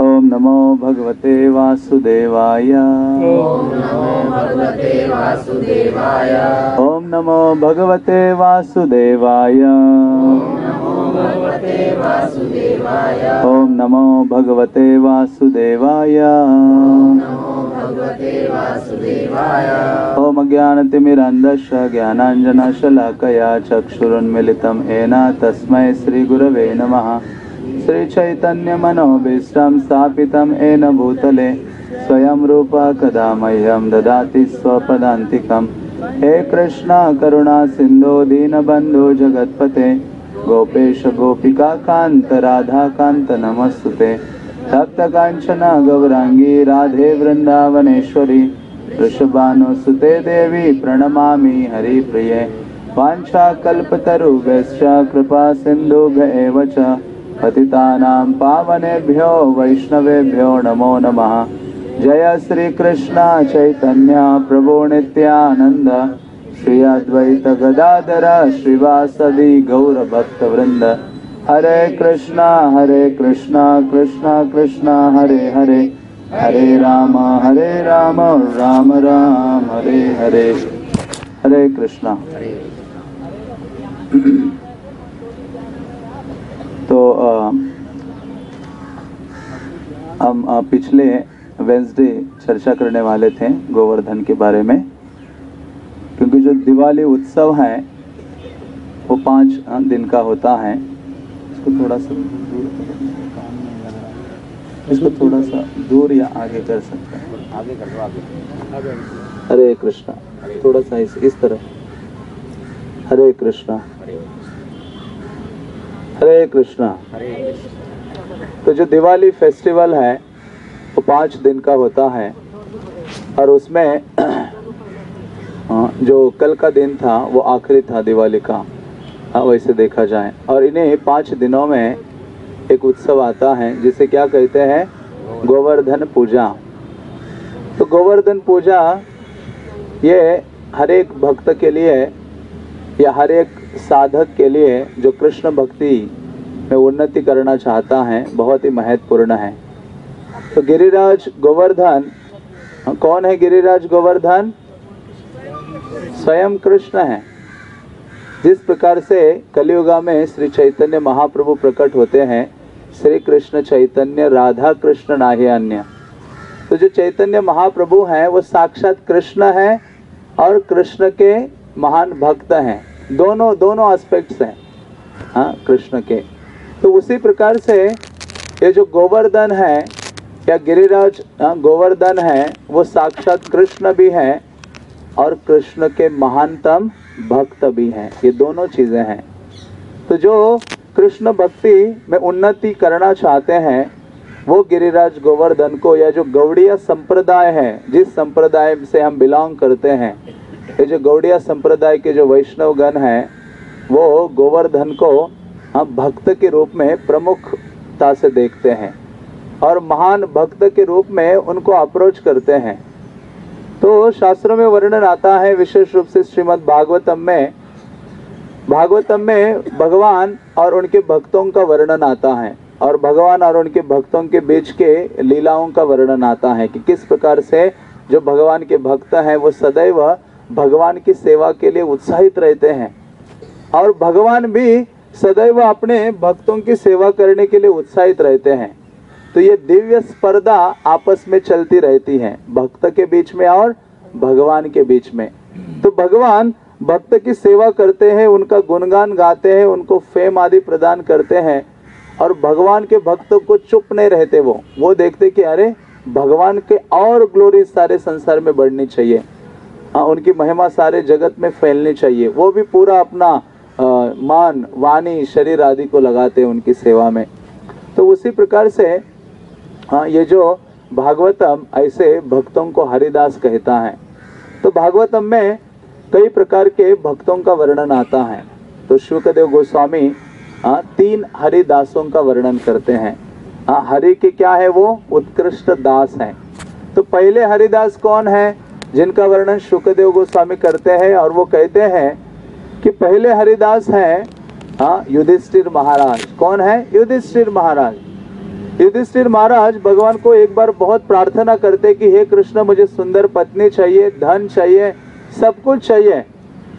ॐ नमो भगवते वासुदेवाय। ॐ नमो भगवते वासुदेवाय। ॐ नमो भगवते वासुदेवाय। ॐ अज्ञानतिमिरन्धस्य ज्ञानाञ्जनशलाकया चक्षुरुन्मिलितं येन नमः। श्रीचैतन्यमनोभीष्टं स्थापितं येन भूतले, स्वयं रूप कदा मह्यं ददाति स्वपदान्तिकं। हे कृष्ण, करुणा, सिन्धो, दीनबन्धो, जगत्पते, गोपेश, गोपिका, कान्त राधाकान्त नमस्तुते। तप्तकाञ्चन गौराङ्गी, राधे, वृन्दावनेश्वरी वृषभानुसुते देवी, प्रणमामि हरिप्रिये। वाञ्छाकल्पतरुभ्यश्च, कृपा सिन्धुभ्य एव च। पतितानां पावनेभ्यो वैष्णवेभ्यो नमो नमः। जय श्रीकृष्ण चैतन्य प्रभो नित्यानन्द। श्री अद्वैत गदाधर श्रीवासदि गौरभक्तवृन्द हरे कृष्णा हरे कृष्णा कृष्णा कृष्णा, हरे हरे। हरे राम हरे राम राम राम, हरे हरे। हरे कृष्णा। तो हम पिछले वेंसडे चर्चा करने वाले थे गोवर्धन के बारे में। क्योंकि जो दिवाली उत्सव है वो पाँच दिन का होता है। इसको थोड़ा सा दूर इसको थोड़ा सा दूर या आगे कर सकते हैं। आगे कर दो आगे। हरे कृष्णा थोड़ा सा इस इस तरह हरे कृष्णा। हरे कृष्णा। तो जो दिवाली फेस्टिवल है वो पाँच दिन का होता है। और उसमें हाँ, जो कल का दिन था वो आखिरी था दिवाली का। हाँ, वैसे देखा जाए। और इन्हें पाँच दिनों में एक उत्सव आता है जिसे क्या कहते हैं? गोवर्धन पूजा। तो गोवर्धन पूजा ये हर एक भक्त के लिए या हर एक साधक के लिए जो कृष्ण भक्ति में उन्नति करना चाहता है, बहुत ही महत्वपूर्ण है। तो गिरिराज गोवर्धन, कौन है गिरिराज गोवर्धन? स्वयं कृष्ण है। जिस प्रकार से कलियुगा में श्री चैतन्य महाप्रभु प्रकट होते हैं, श्री कृष्ण चैतन्य, राधा कृष्ण, नाहि अन्य। तो जो चैतन्य महाप्रभु हैं, वो साक्षात कृष्ण हैं और कृष्ण के महान भक्त हैं। दोनों दोनों एस्पेक्ट्स हैं। हाँ कृष्ण के। तो उसी प्रकार से ये जो गोवर्धन है या गिरिराज हाँ, गोवर्धन है वो साक्षात कृष्ण भी है और कृष्ण के महानतम भक्त भी हैं। ये दोनों चीज़ें हैं। तो जो कृष्ण भक्ति में उन्नति करना चाहते हैं वो गिरिराज गोवर्धन को या जो गौड़िया संप्रदाय है जिस संप्रदाय से हम बिलोंग करते हैं ये जो गौड़िया संप्रदाय के जो वैष्णवगण हैं वो गोवर्धन को हम भक्त के रूप में प्रमुखता से देखते हैं और महान भक्त के रूप में उनको अप्रोच करते हैं। तो शास्त्रों में वर्णन आता है, विशेष रूप से श्रीमद् भागवतम में। भागवतम में भगवान और उनके भक्तों का वर्णन आता है और भगवान और उनके भक्तों के बीच के लीलाओं का वर्णन आता है कि किस प्रकार से जो भगवान के भक्त हैं, वो सदैव भगवान की सेवा के लिए उत्साहित रहते हैं। और भगवान भी सदैव अपने भक्तों की सेवा करने के लिए उत्साहित रहते हैं। तो ये दिव्य स्पर्धा आपस में चलती रहती है, भक्त के बीच में और भगवान के बीच में। तो भगवान भक्त की सेवा करते हैं, उनका गुणगान गाते हैं, उनको फेम आदि प्रदान करते हैं और भगवान के भक्तों को चुप नहीं रहते वो। वो देखते कि अरे, भगवान के और ग्लोरी सारे संसार में बढ़नी चाहिए। हाँ उनकी महिमा सारे जगत में फैलनी चाहिए। वो भी पूरा अपना मान, वाणी, शरीर आदि को लगाते हैं उनकी सेवा में। तो उसी प्रकार से हाँ ये जो भागवतम ऐसे भक्तों को हरिदास कहता है। तो भागवतम में कई प्रकार के भक्तों का वर्णन आता है। तो शुकदेव गोस्वामी हाँ तीन हरिदासों का वर्णन करते हैं। हाँ हरि के क्या है वो? उत्कृष्ट दास हैं। तो पहले हरिदास कौन है, जिनका वर्णन शुकदेव गोस्वामी करते हैं और वो कहते हैं कि पहले हरिदास हैं हाँ युधिष्ठिर महाराज। कौन है? युधिष्ठिर महाराज। युधिष्ठिर महाराज भगवान को एक बार बहुत प्रार्थना करते कि, हे कृष्ण, मुझे सुंदर पत्नी चाहिए, धन चाहिए, सब कुछ चाहिए।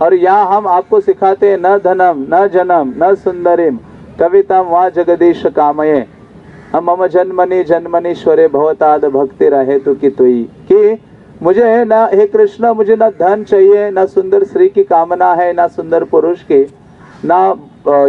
और यहाँ हम आपको सिखाते हैं, न धनम, न जनम, न सुंदरिम। कविता वा जगदीश कामये। हम मम जन्मनि जन्मनीश्वरे भवताद भक्ति रहे तो कि तुई। कि मुझे न, हे कृष्ण, मुझे न धन चाहिए, न सुंदर स्त्री की कामना है, ना सुंदर पुरुष की, ना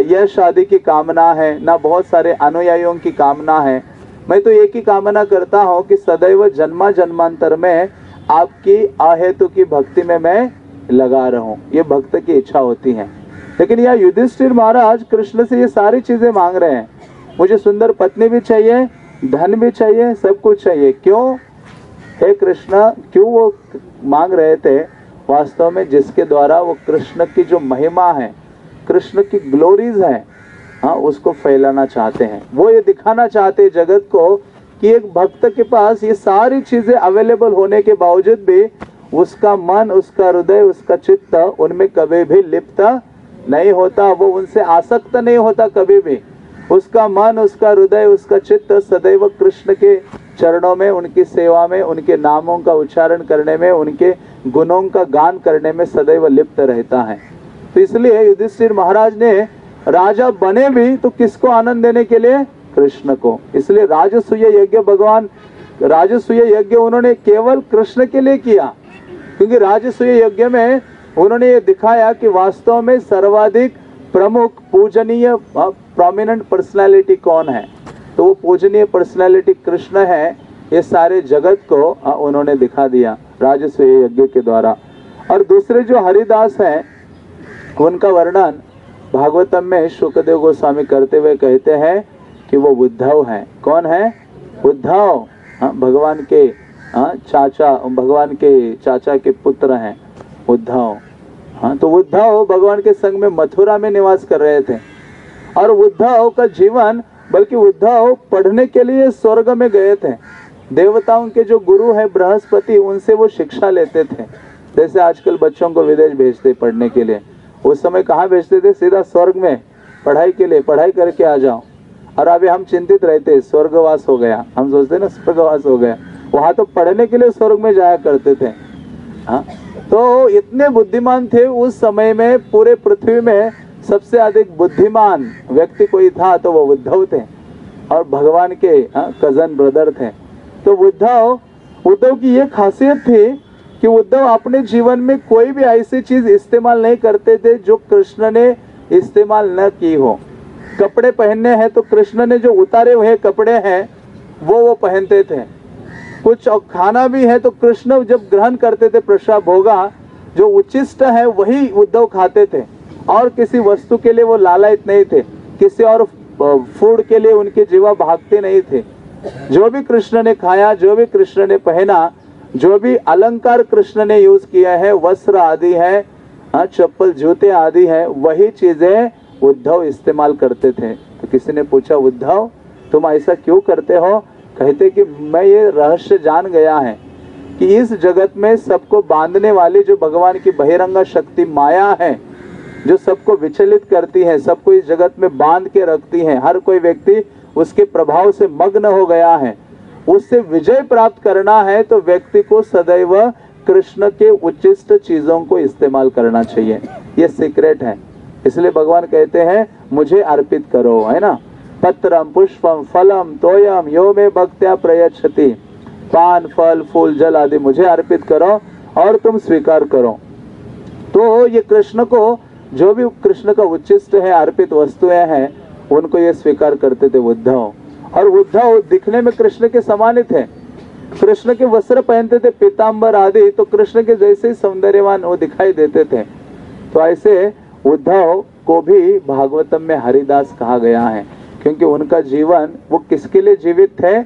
यश शादी की कामना है, ना बहुत सारे अनुयायियों की कामना है। मैं तो एक ही कामना करता हूँ कि सदैव जन्मा जन्मांतर में आपकी अहेतु की भक्ति में मैं लगा रहूँ। ये भक्त की इच्छा होती है। लेकिन यह युधिष्ठिर महाराज कृष्ण से ये सारी चीज़ें मांग रहे हैं। मुझे सुंदर पत्नी भी चाहिए, धन भी चाहिए, सब कुछ चाहिए। क्यों? हे कृष्ण, क्यों वो मांग रहे थे? वास्तव में जिसके द्वारा वो कृष्ण की जो महिमा है, कृष्ण की ग्लोरीज है हाँ उसको फैलाना चाहते हैं। वो ये दिखाना चाहते हैं जगत को कि एक भक्त के पास ये सारी चीज़ें अवेलेबल होने के बावजूद भी उसका मन, उसका हृदय, उसका चित्त उनमें कभी भी लिप्त नहीं होता, वो उनसे आसक्त नहीं होता कभी भी। उसका मन, उसका हृदय, उसका चित्त सदैव कृष्ण के चरणों में, उनकी सेवा में, उनके नामों का उच्चारण करने में, उनके गुणों का गान करने में सदैव लिप्त रहता है। तो इसलिए युधिष्ठिर महाराज ने राजा बने भी तो किसको आनंद देने के लिए? कृष्ण को। इसलिए राजसूय यज्ञ भगवान, राजसूय यज्ञ उन्होंने केवल कृष्ण के लिए किया। क्योंकि राजसूय यज्ञ में उन्होंने ये दिखाया कि वास्तव में सर्वाधिक प्रमुख पूजनीय प्रोमिनेंट पर्सनालिटी कौन है? तो वो पूजनीय पर्सनैलिटी कृष्ण है, ये सारे जगत को उन्होंने दिखा दिया राजसूय यज्ञ के द्वारा। और दूसरे जो हरिदास हैं, उनका वर्णन भागवतम में शुक्रदेव गोस्वामी करते हुए कहते हैं कि वो उद्धव है। कौन है? उद्धव भगवान के हाँ चाचा, भगवान के चाचा के पुत्र हैं उद्धव हाँ तो उद्धव भगवान के संग में मथुरा में निवास कर रहे थे। और उद्धव का जीवन बल्कि उद्धव पढ़ने के लिए स्वर्ग में गए थे। देवताओं के जो गुरु है, बृहस्पति, उनसे वो शिक्षा लेते थे। जैसे आजकल बच्चों को विदेश भेजते पढ़ने के लिए। उस समय कहाँ भेजते थे? सीधा स्वर्ग में। पढ़ाई के लिए, पढ़ाई करके आ जाओ। और अभी हम चिंतित रहते स्वर्गवास हो गया। हम सोचते ना, स्वर्गवास हो गया। वहाँ तो पढ़ने के लिए स्वर्ग में जाया करते थे। हा? तो इतने बुद्धिमान थे उस समय में, पूरे पृथ्वी में सबसे अधिक बुद्धिमान व्यक्ति कोई था तो वो उद्धव थे और भगवान के कज़न ब्रदर थे। तो उद्धव उद्धव की ये खासियत थी कि उद्धव अपने जीवन में कोई भी ऐसी चीज़ इस्तेमाल नहीं करते थे जो कृष्ण ने इस्तेमाल न की हो। कपड़े पहनने हैं तो कृष्ण ने जो उतारे हुए कपड़े हैं, वो वो पहनते थे। कुछ और खाना भी है तो कृष्ण जब ग्रहण करते थे प्रसाद भोगा, जो उचिष्ट है वही उद्धव खाते थे। और किसी वस्तु के लिए वो लालयित नहीं थे। किसी और फ़ूड के लिए उनके जीवा भागते नहीं थे। जो भी कृष्ण ने खाया, जो भी कृष्ण ने पहना, जो भी अलंकार कृष्ण ने यूज़ किया है, वस्त्र आदि है चप्पल, जूते आदि है, वही चीज़ें उद्धव इस्तेमाल करते थे। तो किसी ने पूछा, उद्धव, तुम ऐसा क्यों करते हो? कहते कि, मैं ये रहस्य जान गया है कि इस जगत में सबको बांधने वाली जो भगवान की बहिरंगा शक्ति माया है जो सबको विचलित करती है, सबको इस जगत में बाँध के रखती है, हर कोई व्यक्ति उसके प्रभाव से मग्न हो गया है। उससे विजय प्राप्त करना है तो व्यक्ति को सदैव कृष्ण के उचिष्ट चीज़ों को इस्तेमाल करना चाहिए। ये सीक्रेट है। इसलिए भगवान कहते हैं, मुझे अर्पित करो है ना? पत्रम पुष्पम फलम तोयम यो में भक्त्या प्रयच्छति। पान, फल, फूल, जल आदि मुझे अर्पित करो और तुम स्वीकार करो। तो ये कृष्ण को जो भी कृष्ण का उच्चिष्ट है, अर्पित वस्तुएँ हैं, उनको ये स्वीकार करते थे उद्धव। और उद्धव दिखने में कृष्ण के समान थे। कृष्ण के वस्त्र पहनते थे पीताम्बर आदि तो कृष्ण के जैसे ही सौंदर्यवान वो दिखाई देते थे। तो ऐसे उद्धव को भी भागवतम में हरिदास कहा गया है, क्योंकि उनका जीवन, वो किसके लिए जीवित थे?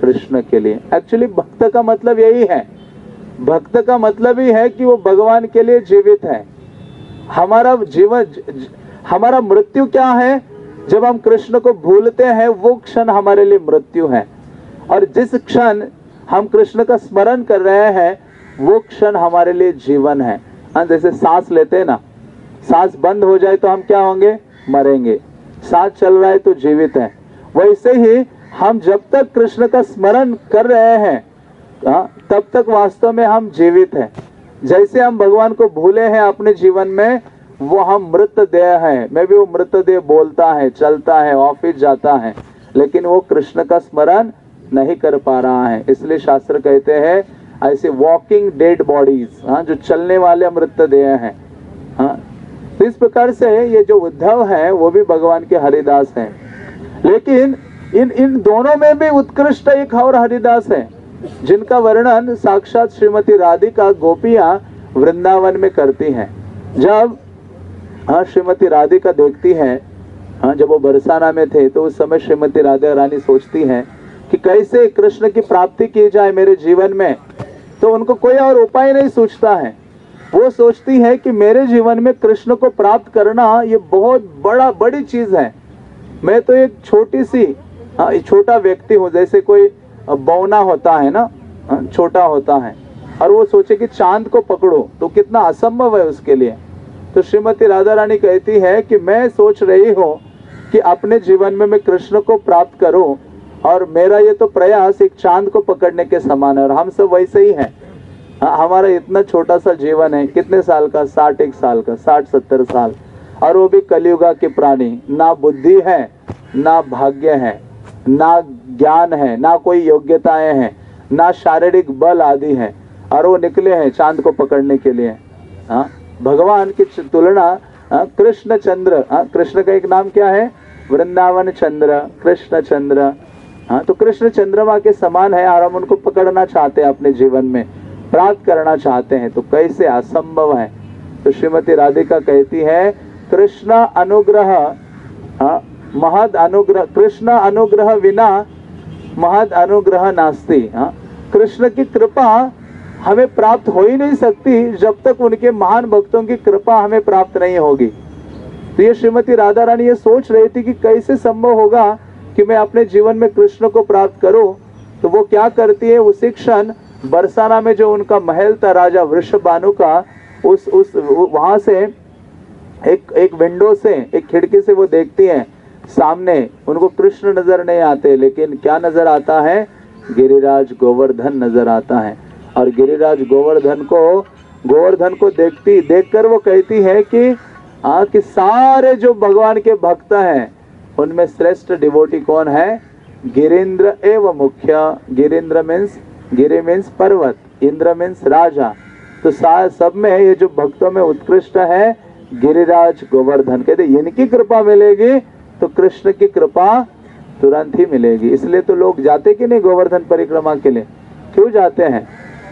कृष्ण के लिए। एक्चुअली भक्त का मतलब यही है। भक्त का मतलब ही है कि वो भगवान के लिए जीवित है। हमारा जीवन हमारा मृत्यु क्या है? जब हम कृष्ण को भूलते हैं वो क्षण हमारे लिए मृत्यु है। और जिस क्षण हम कृष्ण का स्मरण कर रहे हैं वो क्षण हमारे लिए जीवन है। जैसे सांस लेते हैं ना सांस बंद हो जाए तो हम क्या होंगे? मरेंगे। सांस चल रहा है तो जीवित है। वैसे ही हम जब तक कृष्ण का स्मरण कर रहे हैं हाँ, तब तक वास्तव में हम जीवित हैं। जैसे हम भगवान को भूले हैं अपने जीवन में वो हम मृतदेह हैं। मैं भी वो मृतदेह बोलता है, चलता है, ऑफ़िस जाता है, लेकिन वो कृष्ण का स्मरण नहीं कर पा रहा है। इसलिए शास्त्र कहते हैं, ऐसे वॉकिंग डेड बॉडीज हाँ जो चलने वाले मृतदेह हैं हाँ। तो इस प्रकार से ये जो उद्धव है, वो भी भगवान के हरिदास हैं। लेकिन इन इन दोनों में भी उत्कृष्ट एक और हरिदास है। जिनका वर्णन साक्षात श्रीमती राधिका गोपियाँ वृंदावन में करती हैं। जब हाँ श्रीमती राधिका देखती हैं हाँ जब वो बरसाना में थे तो उस समय श्रीमती राधा रानी सोचती हैं कि कैसे कृष्ण की प्राप्ति की जाए मेरे जीवन में तो उनको कोई और उपाय नहीं सोचता है। वो सोचती है कि मेरे जीवन में कृष्ण को प्राप्त करना ये बहुत बड़ा, बड़ी चीज़ है। मैं तो एक छोटी सी हाँ छोटा व्यक्ति हूँ, जैसे कोई बौना होता है ना छोटा होता है और वो सोचे कि चाँद को पकड़ो तो कितना असंभव है उसके लिए। तो श्रीमती राधा रानी कहती है कि मैं सोच रही हूँ कि अपने जीवन में मैं कृष्ण को प्राप्त करूँ और मेरा ये तो प्रयास एक चाँद को पकड़ने के समान है और हम सब वैसे हैं हाँ, हमारा इतना छोटा सा जीवन है कितने साल का? साठ एक साल का साठ सत्तर साल। और वो भी कलयुगा के प्राणी ना बुद्धि है ना भाग्य है ना ज्ञान है, ना कोई योग्यताएँ हैं, ना शारीरिक बल आदि है, और वो निकले हैं चाँद को पकड़ने के लिए। हाँ भगवान की तुलना कृष्ण चंद्र कृष्ण का एक नाम क्या है? वृंदावन चंद्र कृष्ण चंद्र हाँ तो कृष्ण चंद्रमा के समान है, और हम उनको पकड़ना चाहते हैं अपने जीवन में, प्राप्त करना चाहते हैं तो कैसे असंभव है? तो श्रीमती राधिका कहती है, कृष्ण अनुग्रह महद अनुग्रह, कृष्ण अनुग्रह विना महद अनुग्रह नास्ती हाँ। कृष्ण की कृपा हमें प्राप्त हो ही नहीं सकती जब तक उनके महान भक्तों की कृपा हमें प्राप्त नहीं होगी। तो ये श्रीमती राधा रानी ये सोच रही थी कि कैसे संभव होगा कि मैं अपने जीवन में कृष्ण को प्राप्त करूँ। तो वो क्या करती है, उसी क्षण बरसाना में जो उनका महल था, राजा वृषभानु का, उस उस, वहाँ से एक एक विंडो से, एक खिड़की से वो देखती हैं। सामने उनको कृष्ण नज़र नहीं आते लेकिन क्या नज़र आता है? गिरिराज गोवर्धन नज़र आता है। और गिरिराज गोवर्धन को गोवर्धन को देखती देखकर वो कहती है कि आ, कि सारे जो भगवान के भक्त हैं उनमें श्रेष्ठ डिवोटी कौन है? गिरिंद्र एवं मुख्य। गिरिंद्र मीन्स गिरी मीन्स पर्वत इंद्र मीन्स राजा। तो सब में ये जो भक्तों में उत्कृष्ट है गिरिराज गोवर्धन कहते इनकी कृपा मिलेगी तो कृष्ण की कृपा तुरंत ही मिलेगी। इसलिए तो लोग जाते कि नहीं गोवर्धन परिक्रमा के लिए? क्यों जाते हैं?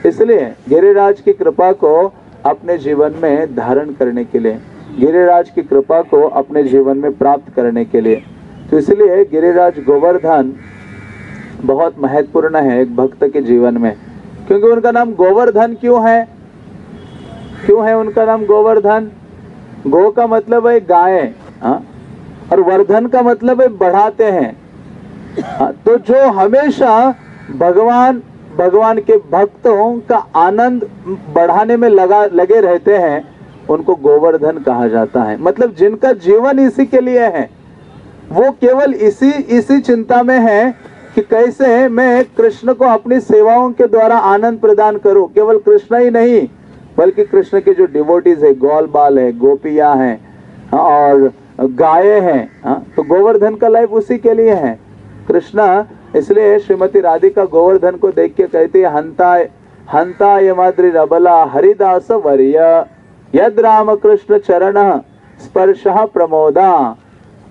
इसलिए गिरिराज की कृपा को अपने जीवन में धारण करने के लिए, गिरिराज की कृपा को अपने जीवन में प्राप्त करने के लिए। तो इसलिए गिरिराज गोवर्धन बहुत महत्वपूर्ण है एक भक्त के जीवन में। क्योंकि उनका नाम गोवर्धन क्यों है? क्यों है उनका नाम गोवर्धन? गो का मतलब है गाय हाँ? और वर्धन का मतलब है बढ़ाते हैं हाँ? तो जो हमेशा भगवान भगवान के भक्तों का आनंद बढ़ाने में लगा लगे रहते हैं उनको गोवर्धन कहा जाता है मतलब जिनका जीवन इसी के लिए है वो केवल इसी इसी चिंता में है कि कैसे मैं कृष्ण को अपनी सेवाओं के द्वारा आनंद प्रदान करूँ केवल कृष्ण ही नहीं बल्कि कृष्ण के जो डिवोटीज है गोल बाल है गोपिया है हाँ, और गाय है हाँ, तो गोवर्धन का लाइफ उसी के लिए है। कृष्णा इसलिए श्रीमती राधिका गोवर्धन को देख के कहती है हंता हंता यमाद्री रबला हरिदास वर्य। यद राम कृष्ण चरण स्पर्श प्रमोदा।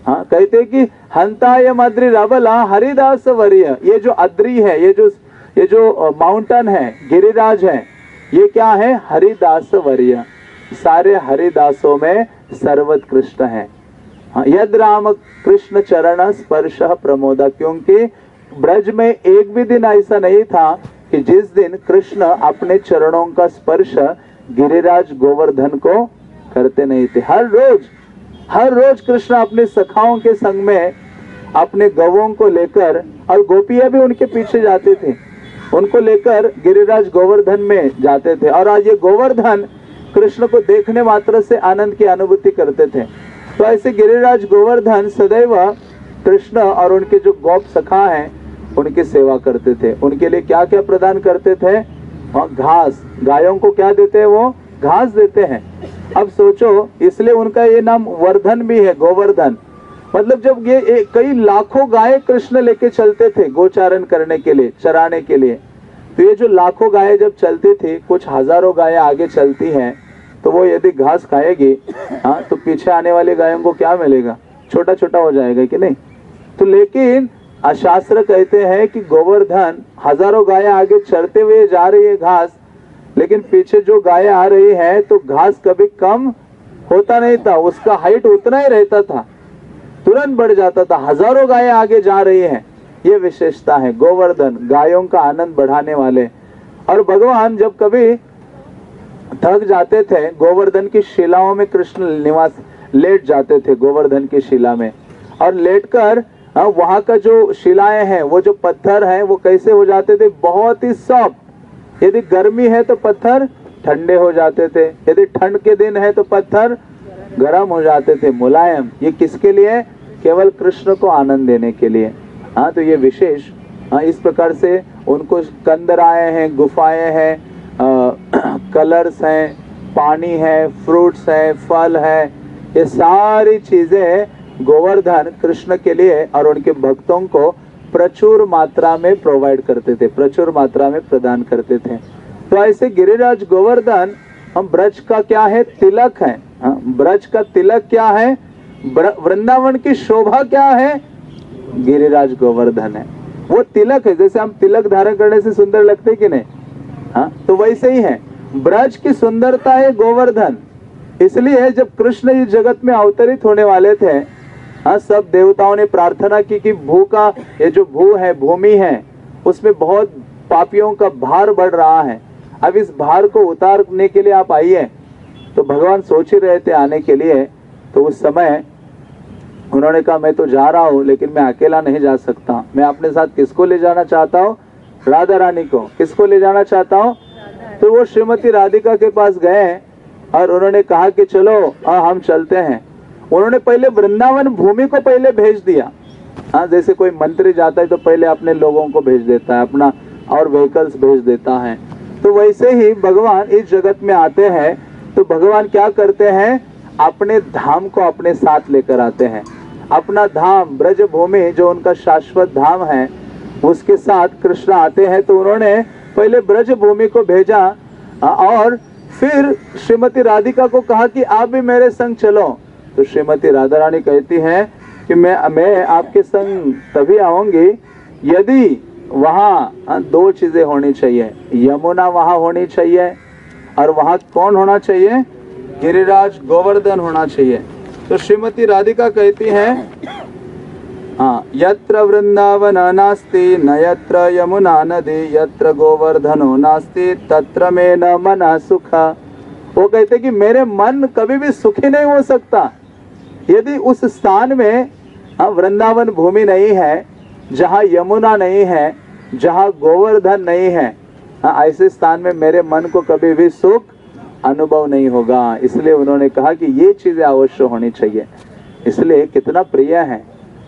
हाँ कहते कि हंताय मद्री रबला हरिदास वर्य। ये जो अद्री है ये जो ये जो माउंटेन है गिरिराज है ये क्या है? हरिदास वर्य। सारे हरिदासों में सर्वोत्कृष्ट है। यद राम कृष्ण चरण स्पर्श प्रमोदा क्योंकि ब्रज में एक भी दिन ऐसा नहीं था कि जिस दिन कृष्ण अपने चरणों का स्पर्श गिरिराज गोवर्धन को करते नहीं थे। हर रोज हर रोज कृष्ण अपने सखाओं के संग में अपने गवों को लेकर, और गोपियाँ भी उनके पीछे जाते थे। उनको लेकर गिरिराज गोवर्धन में जाते थे। और आज ये गोवर्धन कृष्ण को देखने मात्र से आनंद की अनुभूति करते थे। तो ऐसे गिरिराज गोवर्धन सदैव कृष्ण और उनके जो गौप सखा हैं उनकी सेवा करते थे। उनके लिए क्या क्या प्रदान करते थे? और घास। गायों को क्या देते हैं वो? घास देते हैं। अब सोचो इसलिए उनका ये नाम वर्धन भी है गोवर्धन। मतलब जब ये ए, कई लाखों गाय कृष्ण लेके चलते थे गोचारण करने के लिए चराने के लिए तो ये जो लाखों गाय जब चलती थी कुछ हज़ारों गाय आगे चलती हैं तो वो यदि घास खाएगी हाँ तो पीछे आने वाली गायों को क्या मिलेगा? छोटा छोटा हो जाएगा कि नहीं? तो लेकिन शास्त्र कहते हैं कि गोवर्धन हज़ारों गाय आगे चढ़ते हुए जा रही है घास लेकिन पीछे जो गाय आ रही है तो घास कभी कम होता नहीं था। उसका हाइट उतना ही रहता था। तुरंत बढ़ जाता था। हज़ारों गाय आगे जा रही है। ये विशेषता है गोवर्धन। गायों का आनंद बढ़ाने वाले। और भगवान जब कभी थक जाते थे, गोवर्धन की शिलाओं में कृष्ण निवास, लेट जाते थे गोवर्धन की शिला में। और लेटकर वहाँ का जो शिलाएँ हैं, वो जो पत्थर हैं, वो कैसे हो जाते थे? बहुत ही सॉफ्ट यदि गर्मी है तो पत्थर ठंडे हो जाते थे। यदि ठंड के दिन है तो पत्थर गर्म हो जाते थे। मुलायम। ये किसके लिए? केवल कृष्ण को आनंद देने के लिए। हाँ तो ये विशेष हाँ इस प्रकार से उनको कंदराए हैं, गुफाएँ हैं कलर्स हैं पानी है फ्रूट्स है फल है ये सारी चीज़ें गोवर्धन कृष्ण के लिए और उनके भक्तों को प्रचुर मात्रा में प्रोवाइड करते थे प्रचुर मात्रा में प्रदान करते थे। तो ऐसे गिरिराज गोवर्धन हम ब्रज का क्या है? तिलक है। हाँ, ब्रज का तिलक क्या है? वृंदावन की शोभा क्या है? गिरिराज गोवर्धन है। वो तिलक है जैसे हम तिलक धारण करने से सुंदर लगते कि नहीं? हाँ तो वैसे ही है। ब्रज की सुंदरता है गोवर्धन। इसलिए जब कृष्ण इस जगत में अवतरित होने वाले थे हाँ सब देवताओं ने प्रार्थना की कि भू का, ये जो भू है, भूमि है, उसमें बहुत पापियों का भार बढ़ रहा है। अब इस भार को उतारने के लिए आप आइए। तो भगवान सोच ही रहे थे आने के लिए। तो उस समय उन्होंने कहा, मैं तो जा रहा हूँ, लेकिन मैं अकेला नहीं जा सकता। मैं अपने साथ किसको ले जाना चाहता हूँ? राधा रानी को किसको ले जाना चाहता हूँ? तो वो श्रीमती राधिका के पास गए और उन्होंने कहा कि चलो हाँ हम चलते हैं। उन्होंने पहले वृंदावन भूमि को पहले भेज दिया। हाँ जैसे कोई मंत्री जाता है तो पहले अपने लोगों को भेज देता है, अपना और व्हीकल्स भेज देता है। तो वैसे ही भगवान इस जगत में आते हैं तो भगवान क्या करते हैं? अपने धाम को अपने साथ लेकर आते हैं। अपना धाम ब्रज भूमि जो उनका शाश्वत धाम है उसके साथ कृष्ण आते हैं तो उन्होंने पहले ब्रज भूमि को भेजा और फिर श्रीमती राधिका को कहा कि आप भी मेरे संग चलो। तो श्रीमती राधा रानी कहती हैं कि मैं मैं आपके संग तभी आऊँगी यदि वहाँ दो चीज़ें होनी चाहिए। यमुना वहाँ होनी चाहिए, और वहाँ कौन होना चाहिए? गिरिराज गोवर्धन होना चाहिए। तो श्रीमती राधिका कहती हैं हाँ यत्र वृंदावन नास्ति न यत्र यमुना नदी यत्र गोवर्धनो नास्ति तत्र में न मन सुख। वो कहते कि मेरे मन कभी भी सुखी नहीं हो सकता। यदि उस स्थान में हाँ, वृंदावन भूमि नहीं है जहाँ यमुना नहीं है जहाँ गोवर्धन नहीं है हाँ, ऐसे स्थान में मेरे मन को कभी भी सुख अनुभव नहीं होगा। इसलिए उन्होंने कहा कि ये चीज़ें अवश्य होनी चाहिए। इसलिए कितना प्रिय है।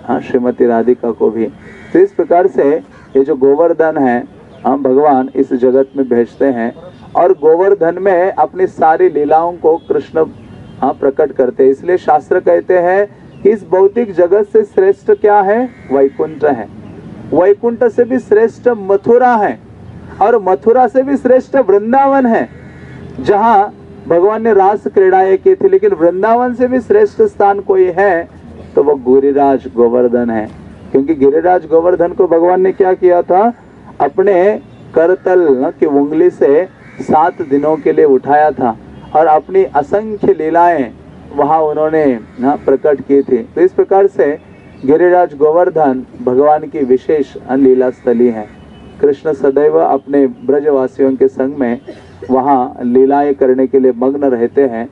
हाँ श्रीमती राधिका को भी। तो इस प्रकार से ये जो गोवर्धन है, हम भगवान इस जगत में भेजते हैं और गोवर्धन में अपनी सारी लीलाओं को कृष्ण हाँ प्रकट करते हैं। इसलिए शास्त्र कहते हैं कि इस भौतिक जगत से श्रेष्ठ क्या है? वैकुंठ है। वैकुंठ से भी श्रेष्ठ मथुरा है और मथुरा से भी श्रेष्ठ वृंदावन है, जहाँ भगवान ने रास क्रीड़ाएँ की थी, लेकिन वृंदावन से भी श्रेष्ठ स्थान कोई है तो वो गिरिराज गोवर्धन है। क्योंकि गिरिराज गोवर्धन को भगवान ने क्या किया था? अपने करतल की उंगली से सात दिनों के लिए उठाया था और अपनी असंख्य लीलाएँ वहाँ उन्होंने, ना, प्रकट की थी। तो इस प्रकार से गिरिराज गोवर्धन भगवान की विशेष लीला स्थली है। कृष्ण सदैव अपने ब्रजवासियों के संग में वहाँ लीलाएँ करने के लिए मग्न रहते हैं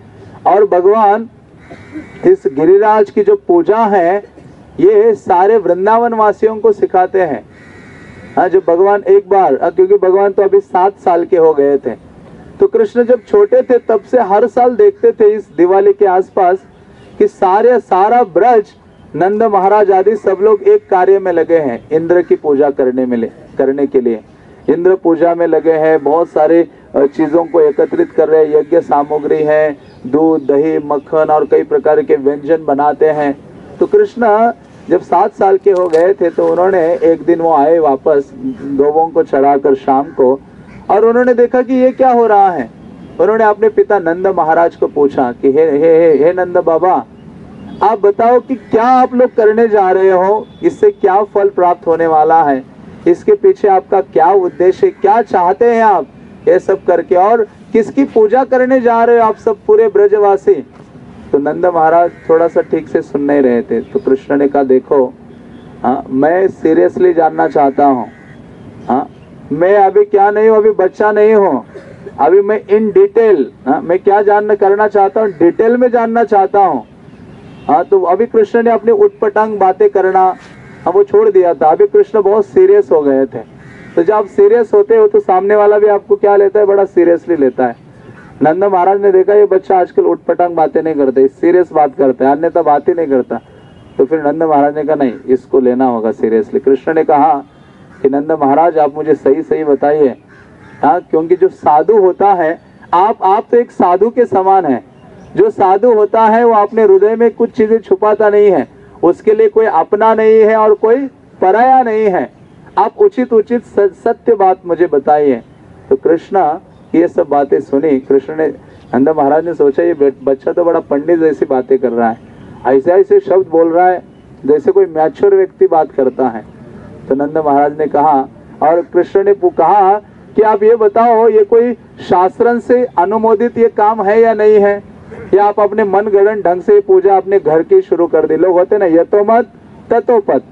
और भगवान इस गिरिराज की जो पूजा है, ये सारे वृंदावन वासियों को सिखाते हैं। हाँ जो भगवान एक बार क्योंकि भगवान तो अभी सात साल के हो गए थे। तो कृष्ण जब छोटे थे, तब से हर साल देखते थे इस दिवाली के आसपास कि सारे, सारा ब्रज, नंद महाराज आदि सब लोग एक कार्य में लगे हैं, इंद्र की पूजा करने में करने के लिए। इंद्र पूजा में लगे हैं, बहुत सारे चीज़ों को एकत्रित कर रहे हैं, यज्ञ सामग्री है दूध दही मक्खन और कई प्रकार के व्यंजन बनाते हैं। तो कृष्ण जब सात साल के हो गए थे तो उन्होंने एक दिन वो आए वापस गौवों को चढ़ाकर शाम को और उन्होंने देखा कि ये क्या हो रहा है। उन्होंने अपने पिता नंद महाराज को पूछा कि हे हे हे, हे नंद बाबा आप बताओ कि क्या आप लोग करने जा रहे हो? इससे क्या फल प्राप्त होने वाला है? इसके पीछे आपका क्या उद्देश्य क्या चाहते हैं आप? ये सब करके और किसकी पूजा करने जा रहे हो आप सब पूरे ब्रजवासी? तो नंद महाराज थोड़ा सा ठीक से सुन नहीं रहे थे तो कृष्ण ने कहा, देखो हाँ मैं सीरियसली जानना चाहता हूँ। हाँ मैं अभी क्या नहीं हूँ, अभी बच्चा नहीं हूँ। अभी मैं इन डिटेल हाँ मैं क्या जानना करना चाहता हूँ, डिटेल में जानना चाहता हूँ। हाँ तो अभी कृष्ण ने अपनी उटपटांग बातें करना हाँ वो छोड़ दिया था। अभी कृष्ण बहुत सीरियस हो गए थे। तो जब आप सीरियस होते हो तो सामने वाला भी आपको क्या लेता है? बड़ा सीरियसली लेता है। नंदा महाराज ने देखा, ये बच्चा आजकल उटपटांग बातें नहीं करते सीरियस बात करता है। अन्यथा बात ही नहीं करता। तो फिर नंद महाराज ने कहा, नहीं, इसको लेना होगा सीरियसली कृष्ण ने कहा कि नंद महाराज, आप मुझे सही सही बताइए। हाँ क्योंकि जो साधु होता है, आप आप तो एक साधु के समान है। जो साधु होता है, वो अपने हृदय में कुछ चीज़ें छुपाता नहीं है। उसके लिए कोई अपना नहीं है और कोई पराया नहीं है। आप उचित उचित सत्य बात मुझे बताइए। तो कृष्ण, ये सब बातें सुनी। कृष्ण ने, नंद महाराज ने सोचा, ये बच्चा तो बड़ा पंडित जैसी बातें कर रहा है। ऐसे ऐसे शब्द बोल रहा है, जैसे कोई मैच्योर व्यक्ति बात करता है। तो नंद महाराज ने कहा, और कृष्ण ने कहा कि आप ये बताओ, ये कोई शास्त्रन से अनुमोदित ये काम है या नहीं है? या आप अपने मन गणन ढंग से पूजा अपने घर की शुरू कर दी? लोग होते ना, यथोमत तो पत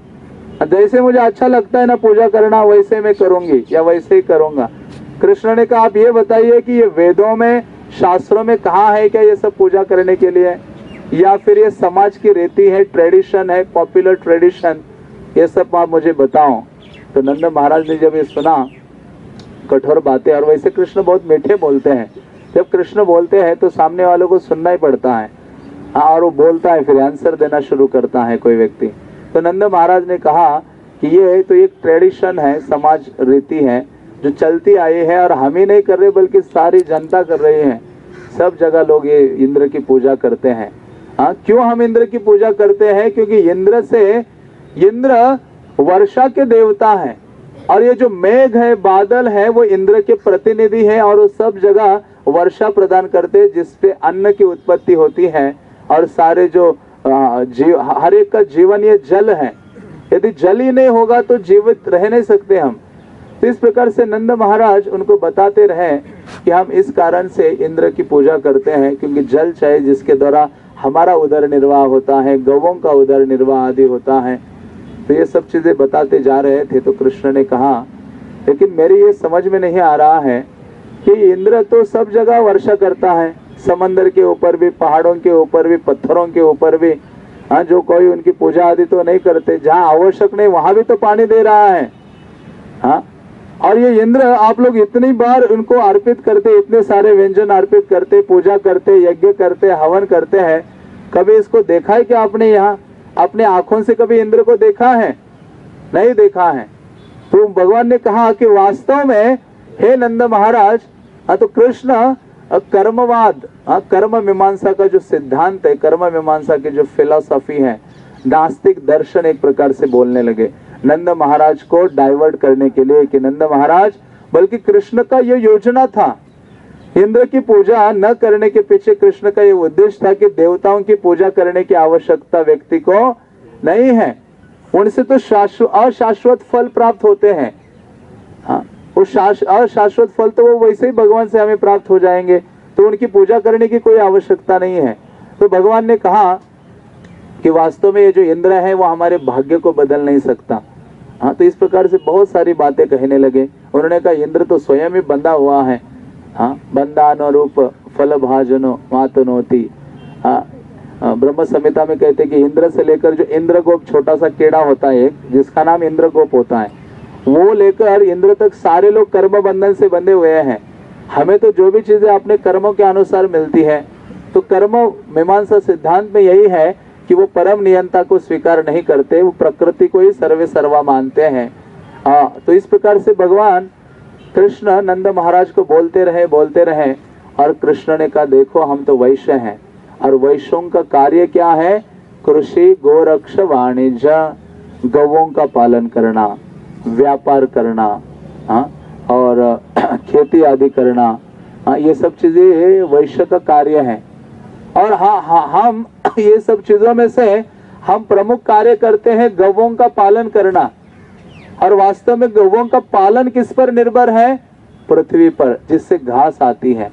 जैसे मुझे अच्छा लगता है ना पूजा करना, वैसे मैं करूँगी, या वैसे ही करूँगा। कृष्ण ने कहा, आप ये बताइए कि ये वेदों में, शास्त्रों में कहा है क्या ये सब पूजा करने के लिए? या फिर ये समाज की रीति है, ट्रेडिशन है, पॉपुलर ट्रेडिशन? ये सब आप मुझे बताओ। तो नंद महाराज ने जब ये सुना, कठोर बातें, और वैसे कृष्ण बहुत मीठे बोलते हैं। जब कृष्ण बोलते हैं तो सामने वालों को सुनना ही पड़ता है। हाँ और वो बोलता है, फिर आंसर देना शुरू करता है कोई व्यक्ति। तो नंद महाराज ने कहा कि ये तो एक ट्रेडिशन है, समाज रीति है, जो चलती आई है और हम ही नहीं कर रहे, बल्कि सारी जनता कर रही है। सब जगह लोग ये इंद्र की पूजा करते हैं। हाँ क्यों हम इंद्र की पूजा करते हैं? क्योंकि इंद्र से, इंद्र वर्षा के देवता है। और ये जो मेघ है, बादल है, वो इंद्र के प्रतिनिधि है और वो सब जगह वर्षा प्रदान करते हैं, जिसपे अन्न की उत्पत्ति होती है। और सारे जो जीव, हर एक का जीवन ये जल है। यदि जल ही नहीं होगा तो जीवित रह नहीं सकते हम। तो इस प्रकार से नंद महाराज उनको बताते रहे कि हम इस कारण से इंद्र की पूजा करते हैं, क्योंकि जल चाहिए जिसके द्वारा हमारा उदर निर्वाह होता है, गवों का उदर निर्वाह आदि होता है। तो ये सब चीज़ें बताते जा रहे थे तो कृष्ण ने कहा, लेकिन मेरी ये समझ में नहीं आ रहा है कि इंद्र तो सब जगह वर्षा करता है। समंदर के ऊपर भी, पहाड़ों के ऊपर भी, पत्थरों के ऊपर भी हाँ जो कोई उनकी पूजा आदि तो नहीं करते, जहाँ आवश्यक नहीं, वहाँ भी तो पानी दे रहा है। हाँ और ये इंद्र, आप लोग इतनी बार उनको अर्पित करते, इतने सारे व्यंजन अर्पित करते, पूजा करते, यज्ञ करते, हवन करते हैं, कभी इसको देखा है क्या आपने यहाँ? अपने आँखों से कभी इंद्र को देखा है? नहीं देखा है। तो भगवान ने कहा कि वास्तव में, हे नंद महाराज हाँ तो कृष्ण कर्मवाद कर्म मीमांसा का जो सिद्धांत है, कर्म मीमांसा की जो फिलोसफी है, नास्तिक दर्शन एक प्रकार से बोलने लगे। नंद महाराज को डाइवर्ट करने के लिए कि नंद महाराज, बल्कि कृष्ण का यह योजना था। इंद्र की पूजा न करने के पीछे कृष्ण का यह उद्देश्य था कि देवताओं की पूजा करने की आवश्यकता व्यक्ति को नहीं है। उनसे तो शाश्व, अशाश्वत फल प्राप्त होते हैं। हाँ शाश अशाश्वत फल तो वो वैसे ही भगवान से हमें प्राप्त हो जाएँगे तो उनकी पूजा करने की कोई आवश्यकता नहीं है। तो भगवान ने कहा कि वास्तव में ये जो इंद्र है वो हमारे भाग्य को बदल नहीं सकता। हाँ तो इस प्रकार से बहुत सारी बातें कहने लगे। उन्होंने कहा इंद्र तो स्वयं ही बंधा हुआ है। हाँ बंदानो रूप फल भाजनो मातनोती। हाँ हाँ, ब्रह्म संहिता में कहते हैं कि इंद्र से लेकर जो इंद्रगोप छोटा सा कीड़ा होता है जिसका नाम इंद्रगोप होता है वो लेकर इंद्र तक सारे लोग कर्म बंधन से बंधे हुए हैं। हमें तो जो भी चीज़ें अपने कर्मों के अनुसार मिलती है तो कर्म मीमांसा सिद्धांत में यही है कि वो परम नियंता को स्वीकार नहीं करते वो प्रकृति को ही सर्वे सर्वा मानते हैं। आ, तो इस प्रकार से भगवान कृष्ण नंद महाराज को बोलते रहे बोलते रहे और कृष्ण ने कहा देखो हम तो वैश्य हैं और वैश्यों का कार्य क्या है? कृषि गोरक्ष वाणिज्य गवों का पालन करना। व्यापार करना हाँ और, खेती आदि करना हाँ ये सब चीज़ें वैश्य का कार्य है। और हाँ हाँ हम ये सब चीज़ों में से हम प्रमुख कार्य करते हैं गवों का पालन करना। और वास्तव में गवों का पालन किस पर निर्भर है? पृथ्वी पर, जिससे घास आती है।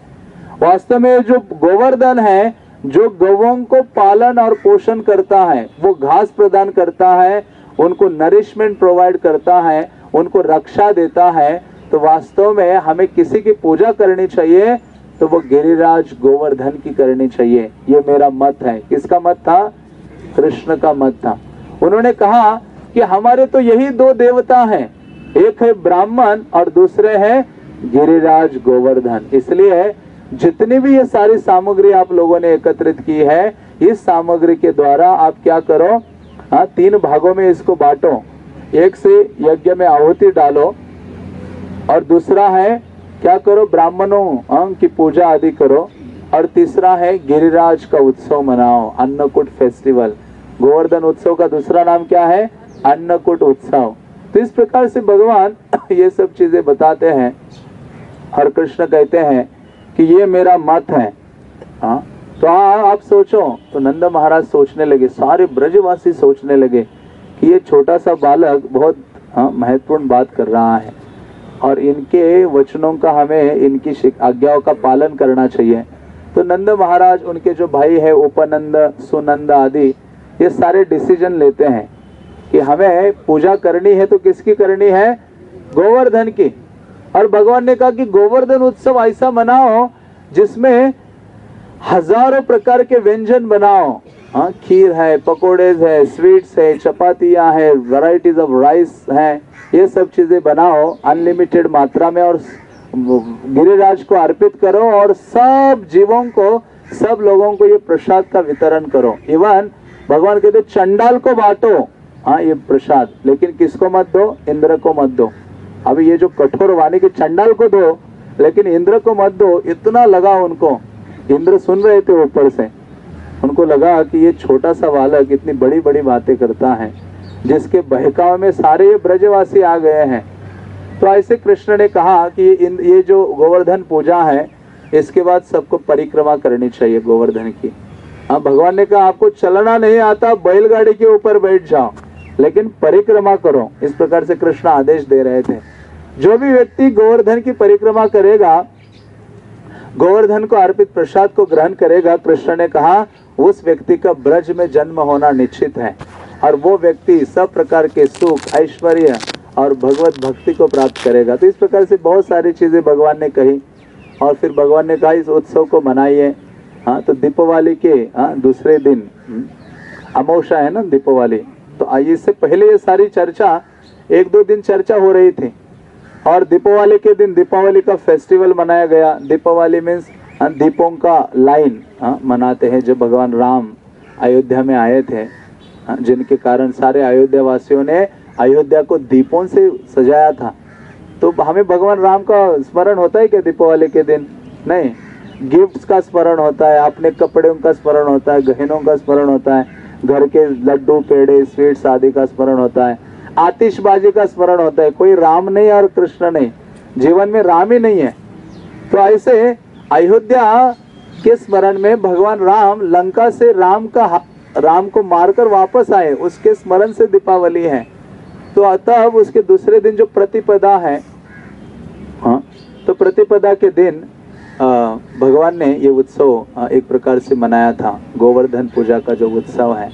वास्तव में जो गोवर्धन है, जो गवों को पालन और पोषण करता है, वो घास प्रदान करता है उनको नरिशमेंट प्रोवाइड करता है, उनको रक्षा देता है तो वास्तव में हमें किसी की पूजा करनी चाहिए तो वो गिरिराज गोवर्धन की करनी चाहिए। ये मेरा मत है। किसका मत था? कृष्ण का मत था। उन्होंने कहा कि हमारे तो यही दो देवता हैं। एक है ब्राह्मण और दूसरे है गिरिराज गोवर्धन। इसलिए जितनी भी ये सारी सामग्री आप लोगों ने एकत्रित की है, इस सामग्री के द्वारा आप क्या करो हाँ तीन भागों में इसको बांटो। एक से यज्ञ में आहुति डालो। और दूसरा है, क्या करो? ब्राह्मणों की पूजा आदि करो। और तीसरा है, गिरिराज का उत्सव मनाओ, अन्नकूट फेस्टिवल गोवर्धन उत्सव का दूसरा नाम क्या है? अन्नकूट उत्सव। तो इस प्रकार से भगवान ये सब चीज़ें बताते हैं। और कृष्ण कहते हैं कि ये मेरा मत है। हाँ तो हाँ आप सोचो। तो नंद महाराज सोचने लगे सारे ब्रजवासी सोचने लगे कि ये छोटा सा बालक बहुत हाँ, महत्वपूर्ण बात कर रहा है। और इनके वचनों का हमें इनकी आज्ञाओं का पालन करना चाहिए। तो नंद महाराज उनके जो भाई है उपनंद सुनंद आदि ये सारे डिसीज़न लेते हैं कि हमें पूजा करनी है तो किसकी करनी है? गोवर्धन की। और भगवान ने कहा कि गोवर्धन उत्सव ऐसा मनाओ जिसमें हज़ारों प्रकार के व्यंजन बनाओ। हाँ खीर है पकोड़े है, स्वीट्स है, चपातियाँ है वैरायटीज ऑफ़ राइस है, ये सब चीज़ें बनाओ अनलिमिटेड मात्रा में और गिरिराज को अर्पित करो और सब जीवों को, सब लोगों को ये प्रसाद का वितरण करो। इवन भगवान कहते चंडाल को बांटो। हाँ ये प्रसाद। लेकिन किसको मत दो? इंद्र को मत दो। अभी ये जो कठोर वाणी के चंडाल को दो, लेकिन इंद्र को मत दो, इतना लगा उनको। इंद्र सुन रहे थे ऊपर से। उनको लगा कि ये छोटा सा बालक इतनी बड़ी बड़ी बातें करता है, जिसके बहकाव में सारे ब्रजवासी आ गए हैं। तो ऐसे कृष्ण ने कहा कि ये जो गोवर्धन पूजा है, इसके बाद सबको परिक्रमा करनी चाहिए गोवर्धन की। हाँ भगवान ने कहा, आपको चलना नहीं आता, बैलगाड़ी के ऊपर बैठ जाओ, लेकिन परिक्रमा करो। इस प्रकार से कृष्ण आदेश दे रहे थे। जो भी व्यक्ति गोवर्धन की परिक्रमा करेगा गोवर्धन को अर्पित प्रसाद को ग्रहण करेगा। कृष्ण ने कहा उस व्यक्ति का ब्रज में जन्म होना निश्चित है और वो व्यक्ति सब प्रकार के सुख ऐश्वर्य और भगवत भक्ति को प्राप्त करेगा। तो इस प्रकार से बहुत सारी चीज़ें भगवान ने कही और फिर भगवान ने कहा इस उत्सव को मनाइए। हाँ तो दीपावली के हाँ दूसरे दिन हम्म, अमावस्या है ना दीपावली। तो इससे पहले ये सारी चर्चा एक दो दिन चर्चा हो रही थी। और दीपावली के दिन दीपावली का फेस्टिवल मनाया गया। दीपावली मीन्स दीपों का लाइन हाँ, मनाते हैं जब भगवान राम अयोध्या में आए थे हाँ, जिनके कारण सारे अयोध्या वासियों ने अयोध्या को दीपों से सजाया था। तो हमें भगवान राम का स्मरण होता है क्या दीपावली के दिन? नहीं। गिफ्ट्स का स्मरण होता है अपने कपड़ों का स्मरण होता है गहनों का स्मरण होता है घर के लड्डू पेड़े स्वीट्स आदि का स्मरण होता है। आतिशबाजी का स्मरण होता है। कोई राम नहीं और कृष्ण नहीं। जीवन में राम ही नहीं है। तो ऐसे अयोध्या के स्मरण में भगवान राम लंका से राम का राम को मारकर वापस आए। उसके स्मरण से दीपावली है। तो अतः उसके दूसरे दिन जो प्रतिपदा है हाँ तो प्रतिपदा के दिन भगवान ने ये उत्सव एक प्रकार से मनाया था। गोवर्धन पूजा का जो उत्सव है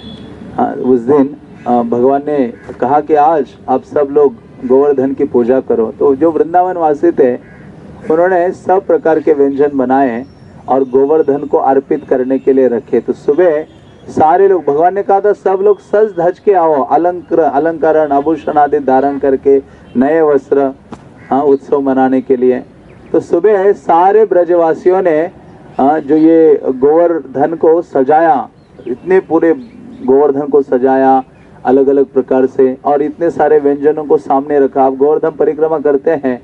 हाँ, उस दिन भगवान ने कहा कि आज आप सब लोग गोवर्धन की पूजा करो। तो जो वृंदावन वासी थे उन्होंने सब प्रकार के व्यंजन बनाए और गोवर्धन को अर्पित करने के लिए रखे। तो सुबह सारे लोग भगवान ने कहा था सब लोग सज धज के आओ। अलंकार अलंकरण आभूषण आदि धारण करके नए वस्त्र हाँ उत्सव मनाने के लिए। तो सुबह सारे ब्रजवासियों ने हाँ, जो ये गोवर्धन को सजाया इतने पूरे गोवर्धन को सजाया अलग अलग प्रकार से और इतने सारे व्यंजनों को सामने रखा। आप गोवर्धन परिक्रमा करते हैं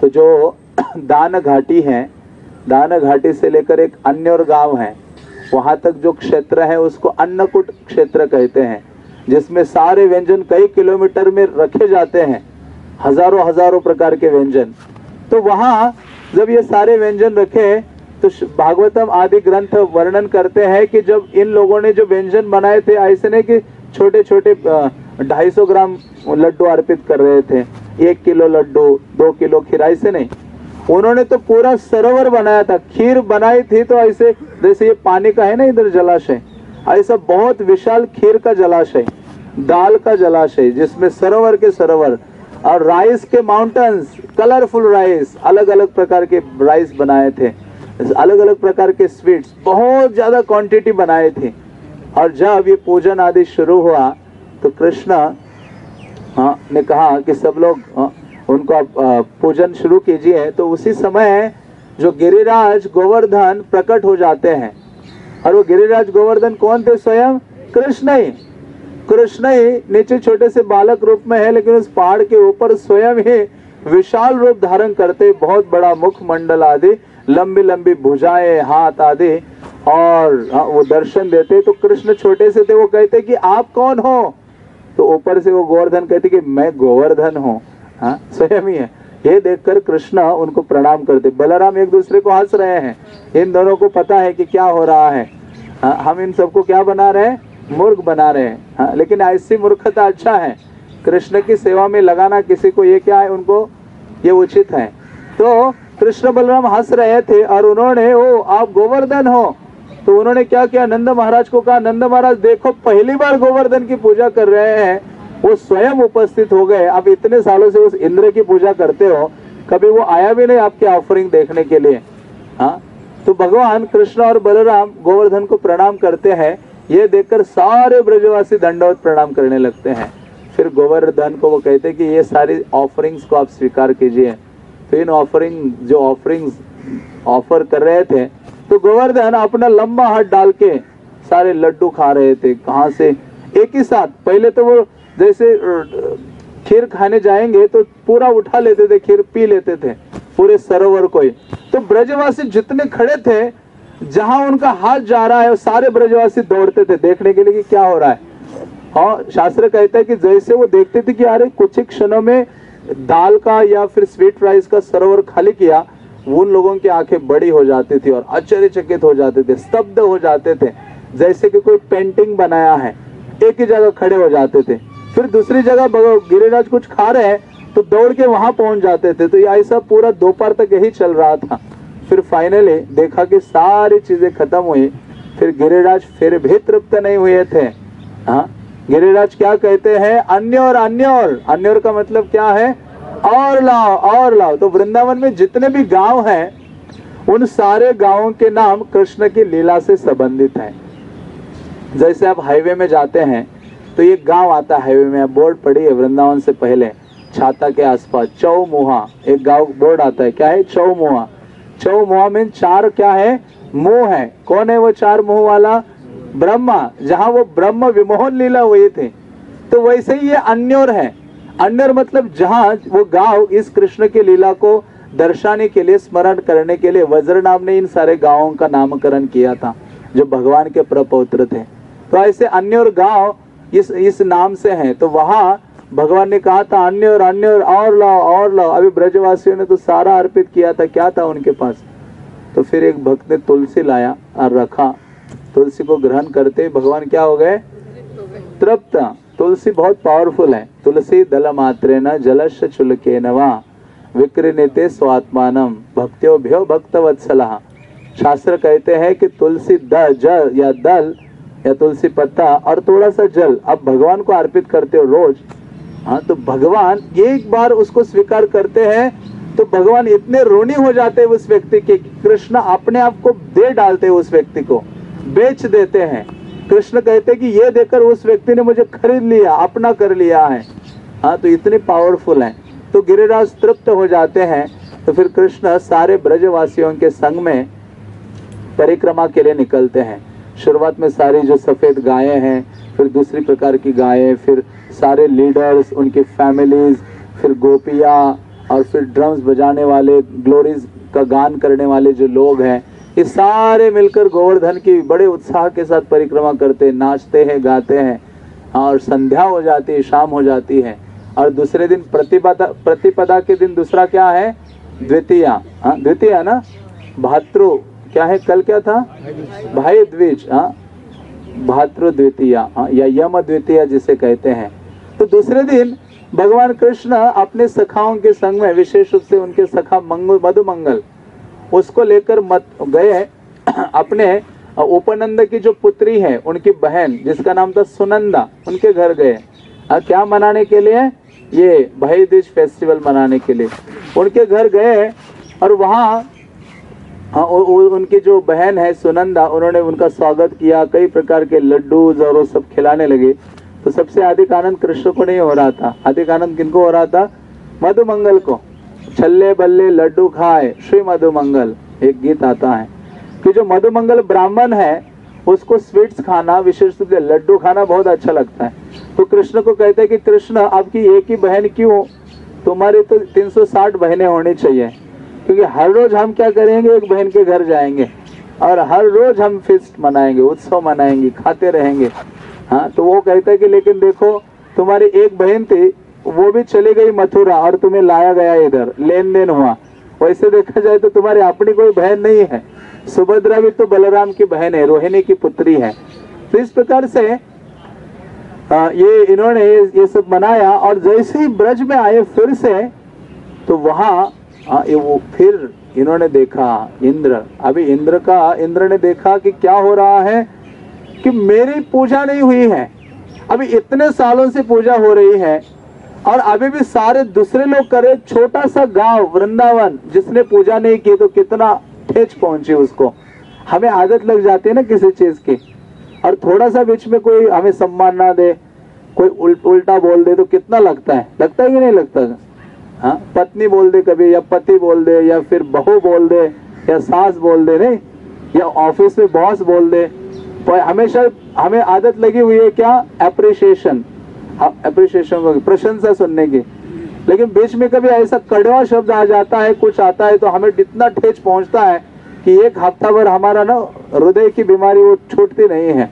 तो जो दान घाटी है, दान घाटी से लेकर एक अन्य और गाँव है, वहाँ तक जो क्षेत्र है उसको अन्नकूट क्षेत्र कहते हैं, जिसमें सारे व्यंजन कई किलोमीटर में रखे जाते हैं, हज़ारों हज़ारों प्रकार के व्यंजन। तो वहाँ जब ये सारे व्यंजन रखे तो भागवतम आदि ग्रंथ वर्णन करते हैं कि जब इन लोगों ने जो व्यंजन बनाए थे, ऐसे नहीं कि छोटे छोटे ढाई सौ ग्राम लड्डू अर्पित कर रहे थे। एक किलो लड्डू, दो किलो खीर ऐसे नहीं। उन्होंने तो पूरा सरोवर बनाया था। खीर बनाई थी तो ऐसे, जैसे ये पानी का है ना इधर जलाशय, ऐसा बहुत विशाल खीर का जलाशय, दाल का जलाशय, जिसमें सरोवर के सरोवर और राइस के माउंटेन्स कलरफुल राइस अलग अलग प्रकार के राइस बनाए थे। अलग अलग प्रकार के स्वीट्स बहुत ज़्यादा क्वांटिटी बनाए थे। और जब ये पूजन आदि शुरू हुआ तो कृष्ण हाँ, ने कहा कि सब लोग हाँ, उनको पूजन शुरू कीजिए। तो उसी समय जो गिरिराज गोवर्धन प्रकट हो जाते हैं। और वो गिरिराज गोवर्धन कौन थे? स्वयं कृष्ण ही कृष्ण ही नीचे छोटे से बालक रूप में है लेकिन उस पहाड़ के ऊपर स्वयं ही विशाल रूप धारण करते बहुत बड़ा मुख मंडल आदि लंबी लंबी भुजाएँ हाथ आदि और वो दर्शन देते तो कृष्ण छोटे से थे वो कहते कि आप कौन हो? तो ऊपर से वो गोवर्धन कहते कि मैं गोवर्धन हूँ। हाँ स्वयं ही है। ये देखकर कृष्ण उनको प्रणाम करते। बलराम एक दूसरे को हंस रहे हैं। इन दोनों को पता है कि क्या हो रहा है। हाँ, हम इन सबको क्या बना रहे हैं? मूर्ख बना रहे हैं। हाँ, लेकिन ऐसी मूर्खता अच्छा है। कृष्ण की सेवा में लगाना किसी को ये क्या है? उनको ये उचित है। तो कृष्ण बलराम हंस रहे थे और उन्होंने ओ आप गोवर्धन हो। तो उन्होंने क्या किया? नंद महाराज को कहा, नंद महाराज, देखो, पहली बार गोवर्धन की पूजा कर रहे हैं, वो स्वयं उपस्थित हो गए। आप इतने सालों से उस इंद्र की पूजा करते हो, कभी वो आया भी नहीं आपके ऑफरिंग देखने के लिए? हाँ? तो भगवान कृष्ण और बलराम गोवर्धन को प्रणाम करते हैं। ये देखकर सारे ब्रजवासी दंडवत प्रणाम करने लगते हैं। फिर गोवर्धन को वो कहते हैं कि ये सारी ऑफरिंग्स को आप स्वीकार कीजिए। तो इन ऑफरिंग जो ऑफरिंग्स ऑफ़र कर रहे थे तो गोवर्धन अपना लंबा हाथ डाल के सारे लड्डू खा रहे थे, कहा से? एक ही साथ। पहले तो वो जैसे खीर खाने जाएँगे तो पूरा उठा लेते थे, खीर पी लेते थे, पूरे सरोवर को ही। तो ब्रजवासी जितने खड़े थे, जहाँ उनका हाथ जा रहा है, सारे ब्रजवासी दौड़ते थे, देखने के लिए कि क्या हो रहा है। और शास्त्र कहता है कि जैसे वो देखते थे कि, अरे, कुछ ही क्षणों में दाल का या फिर स्वीट राइस का सरोवर खाली किया उन लोगों की आँखें बड़ी हो जाती थी और आश्चर्यचकित हो जाते थे, स्तब्ध हो जाते थे, जैसे कि कोई पेंटिंग बनाया है। एक ही जगह खड़े हो जाते थे। फिर दूसरी जगह गिरिराज कुछ खा रहे हैं तो दौड़ के वहाँ पहुँच जाते थे। तो ऐसा पूरा दोपहर तक यही चल रहा था। फिर फाइनली देखा कि सारी चीज़ें खत्म हुई। फिर गिरिराज फिर भी तृप्त नहीं हुए थे। हाँ? गिरिराज क्या कहते हैं? अन्य और अन्य और अन्य और का मतलब क्या है? और लाओ और लाओ। तो वृंदावन में जितने भी गाँव हैं, उन सारे गाँवों के नाम कृष्ण की लीला से संबंधित हैं। जैसे आप हाईवे में जाते हैं तो ये गाँव आता है हाईवे में बोर्ड पड़ी है वृंदावन से पहले, छाता के आसपास, चौमुहा, एक गाँव बोर्ड आता है। क्या है? चौमुहा। चौमुहा में चार क्या है? मुँह है। कौन है वो चार मुँह वाला? ब्रह्मा। जहाँ वो ब्रह्म विमोहन लीला हुई थी तो वैसे ही ये अन्योर है। अन्योर मतलब जहाँ वो गाँव इस कृष्ण की लीला को दर्शाने के लिए स्मरण करने के लिए वज्र नाम ने इन सारे गाँवों का नामकरण किया था जो भगवान के प्रपौत्र थे। तो ऐसे अन्य और गाँव इस इस नाम से हैं। तो वहाँ भगवान ने कहा था अन्य और अन्य और, और लाओ और लाओ। अभी ब्रजवासियों ने तो सारा अर्पित किया था क्या था उनके पास? तो फिर एक भक्त ने तुलसी लाया और रखा। तुलसी को ग्रहण करते भगवान क्या हो गए? तृप्त। तुलसी बहुत पावरफुल है। तुलसी दल मात्रे न जलश चुलके नवा विक्रिते स्वात्मान भक्त्यो भ्यो भक्त वत्सला शास्त्र कहते हैं कि तुलसी द जल या दल या तुलसी पत्ता और थोड़ा सा जल। आप भगवान को अर्पित करते हो रोज। हाँ तो भगवान एक बार उसको स्वीकार करते हैं तो भगवान इतने ऋणी हो जाते हैं उस व्यक्ति के कृष्ण अपने आप को दे डालते हैं उस व्यक्ति को, बेच देते हैं। कृष्ण कहते कि ये देखकर उस व्यक्ति ने मुझे खरीद लिया, अपना कर लिया है। हाँ तो इतने पावरफुल है। तो गिरिराज तृप्त हो जाते हैं। तो फिर कृष्ण सारे ब्रजवासियों के संग में परिक्रमा के लिए निकलते हैं। शुरुआत में सारी जो सफ़ेद गायें हैं, फिर दूसरी प्रकार की गायें, फिर सारे लीडर्स उनकी फैमिलीज़ फिर गोपियाँ, और फिर ड्रम्स बजाने वाले ग्लोरीज का गान करने वाले जो लोग हैं ये सारे मिलकर गोवर्धन की बड़े उत्साह के साथ परिक्रमा करते हैं, नाचते हैं, गाते हैं। और संध्या हो जाती है, शाम हो जाती है। और दूसरे दिन प्रतिपदा प्रतिपदा के दिन दूसरा क्या है? द्वितीया। हाँ द्वितीया ना? भातृ। क्या है? कल क्या था? भाई द्विज हाँ भातृ द्वितीया। हाँ या यम द्वितीया जिसे कहते हैं। तो दूसरे दिन भगवान कृष्ण अपने सखाओं के संग में, विशेष रूप से उनके सखा मंगल, मधुमंगल उसको लेकर मत गए अपने उपनंद की जो पुत्री है, उनकी बहन, जिसका नाम था सुनंदा, उनके घर गए क्या मनाने के लिए ये भाई दूज फेस्टिवल मनाने के लिए। उनके घर गए और वहाँ उनकी जो बहन है सुनंदा, उन्होंने उनका स्वागत किया। कई प्रकार के लड्डू और सब खिलाने लगे। तो सबसे अधिक आनंद कृष्ण को नहीं हो रहा था। अधिक आनंद किनको हो रहा था? मधुमंगल को। छल्ले बल्ले लड्डू खाए, श्री मधुमंगल, एक गीत आता है। कि जो मधुमंगल ब्राह्मण है, उसको स्वीट्स खाना, विशेष रूप से लड्डू खाना बहुत अच्छा लगता है। तो कृष्ण को कहते हैं कि, कृष्ण आपकी एक ही बहन क्यों? तुम्हारी तो 360 बहनें होनी चाहिए। क्योंकि हर रोज हम क्या करेंगे? एक बहन के घर जाएँगे। और हर रोज हम फिस्ट मनाएँगे, उत्सव मनाएँगे, खाते रहेंगे। हाँ तो वो कहता है कि, लेकिन देखो, तुम्हारी एक बहन थी वो भी चली गई मथुरा और तुम्हें लाया गया इधर लेन देन हुआ। वैसे देखा जाए तो तुम्हारी अपनी कोई बहन नहीं है। सुभद्रा भी तो बलराम की बहन है रोहिणी की पुत्री है। तो इस प्रकार से ये इन्होंने ये, सब मनाया और जैसे ही ब्रज में आए फिर से तो वहाँ वो फिर इन्होंने देखा इंद्र। अभी इंद्र का इंद्र ने देखा कि क्या हो रहा है कि मेरी पूजा नहीं हुई है। अभी इतने सालों से पूजा हो रही है और अभी भी सारे दूसरे लोग करे छोटा सा गाँव वृंदावन जिसने पूजा नहीं की तो कितना ठेच पहुँची उसको। हमें आदत लग जाती है ना किसी चीज़ की। और थोड़ा सा बीच में कोई हमें सम्मान ना दे कोई उल, उल्टा बोल दे तो कितना लगता है? लगता है कि नहीं लगता? हाँ पत्नी बोल दे कभी या पति बोल दे या फिर बहू बोल दे या सास बोल दे नहीं? या ऑफ़िस में बॉस बोल दे। पर हमेशा हमें आदत लगी हुई है क्या? अप्रिसिएशन अप्रिसिएशन प्रशंसा सुनने की। लेकिन बीच में कभी ऐसा कड़वा शब्द आ जाता है, कुछ आता है तो हमें इतना ठेच पहुँचता है कि एक हफ़्ता भर हमारा ना हृदय की बीमारी वो छूटती नहीं है।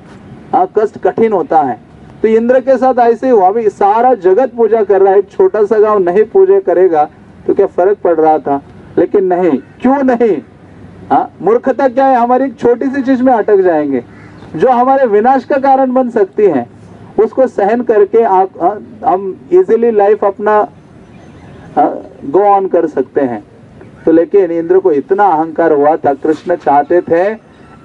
हाँ कष्ट कठिन होता है। तो इंद्र के साथ ऐसे ही हुआ, अभी सारा जगत पूजा कर रहा है छोटा सा गाँव नहीं पूजा करेगा तो क्या फ़र्क पड़ रहा था? लेकिन नहीं, क्यों नहीं? हाँ मूर्खता क्या है? हमारी छोटी सी चीज़ में अटक जाएँगे, जो हमारे विनाश का कारण बन सकती है। उसको सहन करके आप हम इजीली लाइफ अपना गो ऑन कर सकते हैं। तो लेकिन इंद्र को इतना अहंकार हुआ था, कृष्ण चाहते थे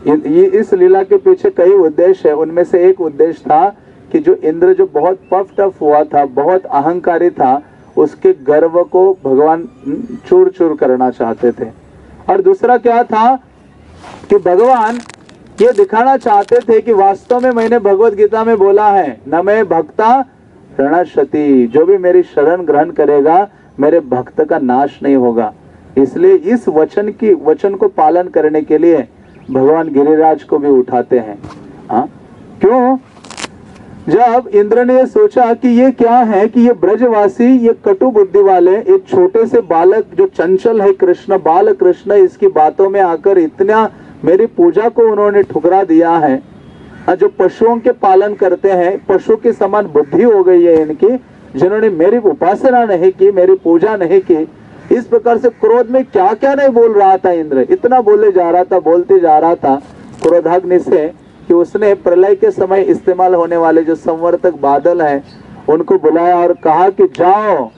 ये इस लीला के पीछे कई उद्देश्य है। उनमें से एक उद्देश्य था कि जो इंद्र जो बहुत पफ टफ हुआ था, बहुत अहंकारी था, उसके गर्व को भगवान चूर चूर करना चाहते थे। और दूसरा क्या था कि भगवान ये दिखाना चाहते थे कि वास्तव में मैंने भगवत गीता में बोला है, न मैं भक्ता रणशति जो भी मेरी शरण ग्रहण करेगा, मेरे भक्त का नाश नहीं होगा। इसलिए इस वचन की, वचन को पालन करने के लिए भगवान गिरिराज को भी उठाते हैं। हाँ? क्यों? जब इंद्र ने सोचा कि ये क्या है कि ये ब्रजवासी, ये कटु बुद्धि वाले, एक छोटे से बालक, जो चंचल है कृष्ण बाल कृष्ण इसकी बातों में आकर इतना मेरी पूजा को उन्होंने ठुकरा दिया है। जो पशुओं के पालन करते हैं, पशु के समान बुद्धि हो गई है इनकी, जिन्होंने मेरी उपासना नहीं की, मेरी पूजा नहीं की, इस प्रकार से क्रोध में क्या क्या नहीं बोल रहा था इंद्र? इतना बोले जा रहा था, बोलते जा रहा था क्रोधाग्नि से कि उसने प्रलय के समय इस्तेमाल होने वाले जो संवर्तक बादल हैं, उनको बुलाया और कहा कि जाओ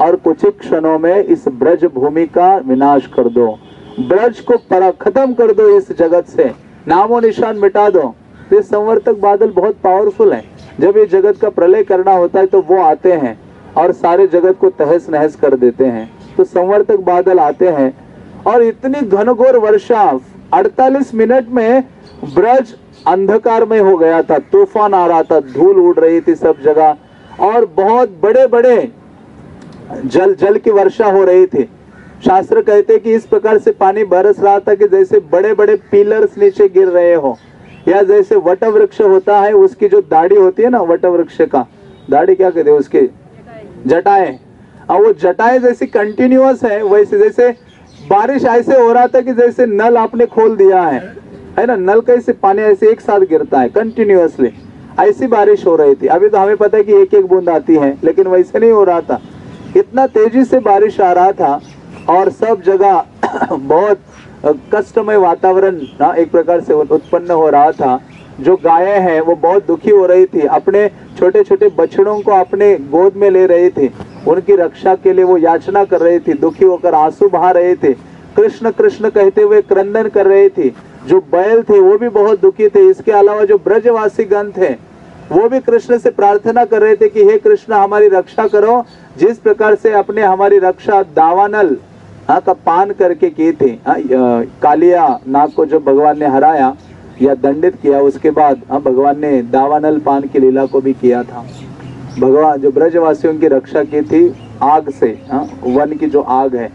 और कुछ ही क्षणों में इस ब्रज भूमि का विनाश कर दो। ब्रज को परा, खत्म कर दो इस जगत से। नामो निशान मिटा दो। ये संवर्तक बादल बहुत पावरफुल है। जब ये जगत का प्रलय करना होता है तो वो आते हैं और सारे जगत को तहस नहस कर देते हैं। तो संवर्तक बादल आते हैं और इतनी घनघोर वर्षा 48 मिनट में ब्रज अंधकार में हो गया था, तूफ़ान आ रहा था, धूल उड़ रही थी सब जगह और बहुत बड़े बड़े जल जल की वर्षा हो रही थी। शास्त्र कहते कि इस प्रकार से पानी बरस रहा था कि जैसे बड़े बड़े पिलर्स नीचे गिर रहे हो, या जैसे वट वृक्ष होता है, उसकी जो दाढ़ी होती है ना वट वृक्ष का, दाढ़ी क्या कहते हैं उसकी? जटाएँ। और वो जटाएँ जैसी कंटिन्यूअस है, वैसे जैसे बारिश ऐसे हो रहा था कि जैसे नल आपने खोल दिया है। है ना, नल कैसे पानी ऐसे एक साथ गिरता है कंटिन्यूअसली ऐसी बारिश हो रही थी। अभी तो हमें पता है कि एक एक बूंद आती है, लेकिन वैसे नहीं हो रहा था। इतना तेज़ी से बारिश आ रहा था और सब जगह बहुत कष्टमय वातावरण, ना, एक प्रकार से उत्पन्न हो रहा था। जो गायें हैं, वो बहुत दुखी हो रही थी। अपने छोटे छोटे बछड़ों को अपने गोद में ले रही थी। उनकी रक्षा के लिए वो याचना कर रही थी। दुखी होकर आँसू बहा रहे थे। कृष्ण कृष्ण कहते हुए क्रंदन कर रहे थे। जो बैल थे, वो भी बहुत दुखी थे। इसके अलावा जो ब्रजवासी गण थे, वो भी कृष्ण से प्रार्थना कर रहे थे कि, हे कृष्ण, हमारी रक्षा करो। जिस प्रकार से अपने, हमारी रक्षा दावानल हाँ का पान करके की थी। हाँ, कालिया नाग को जो भगवान ने हराया या दंडित किया उसके बाद हाँ भगवान ने दावानल पान की लीला को भी किया था। भगवान जो ब्रजवासियों की रक्षा की थी आग से हाँ वन की जो आग है।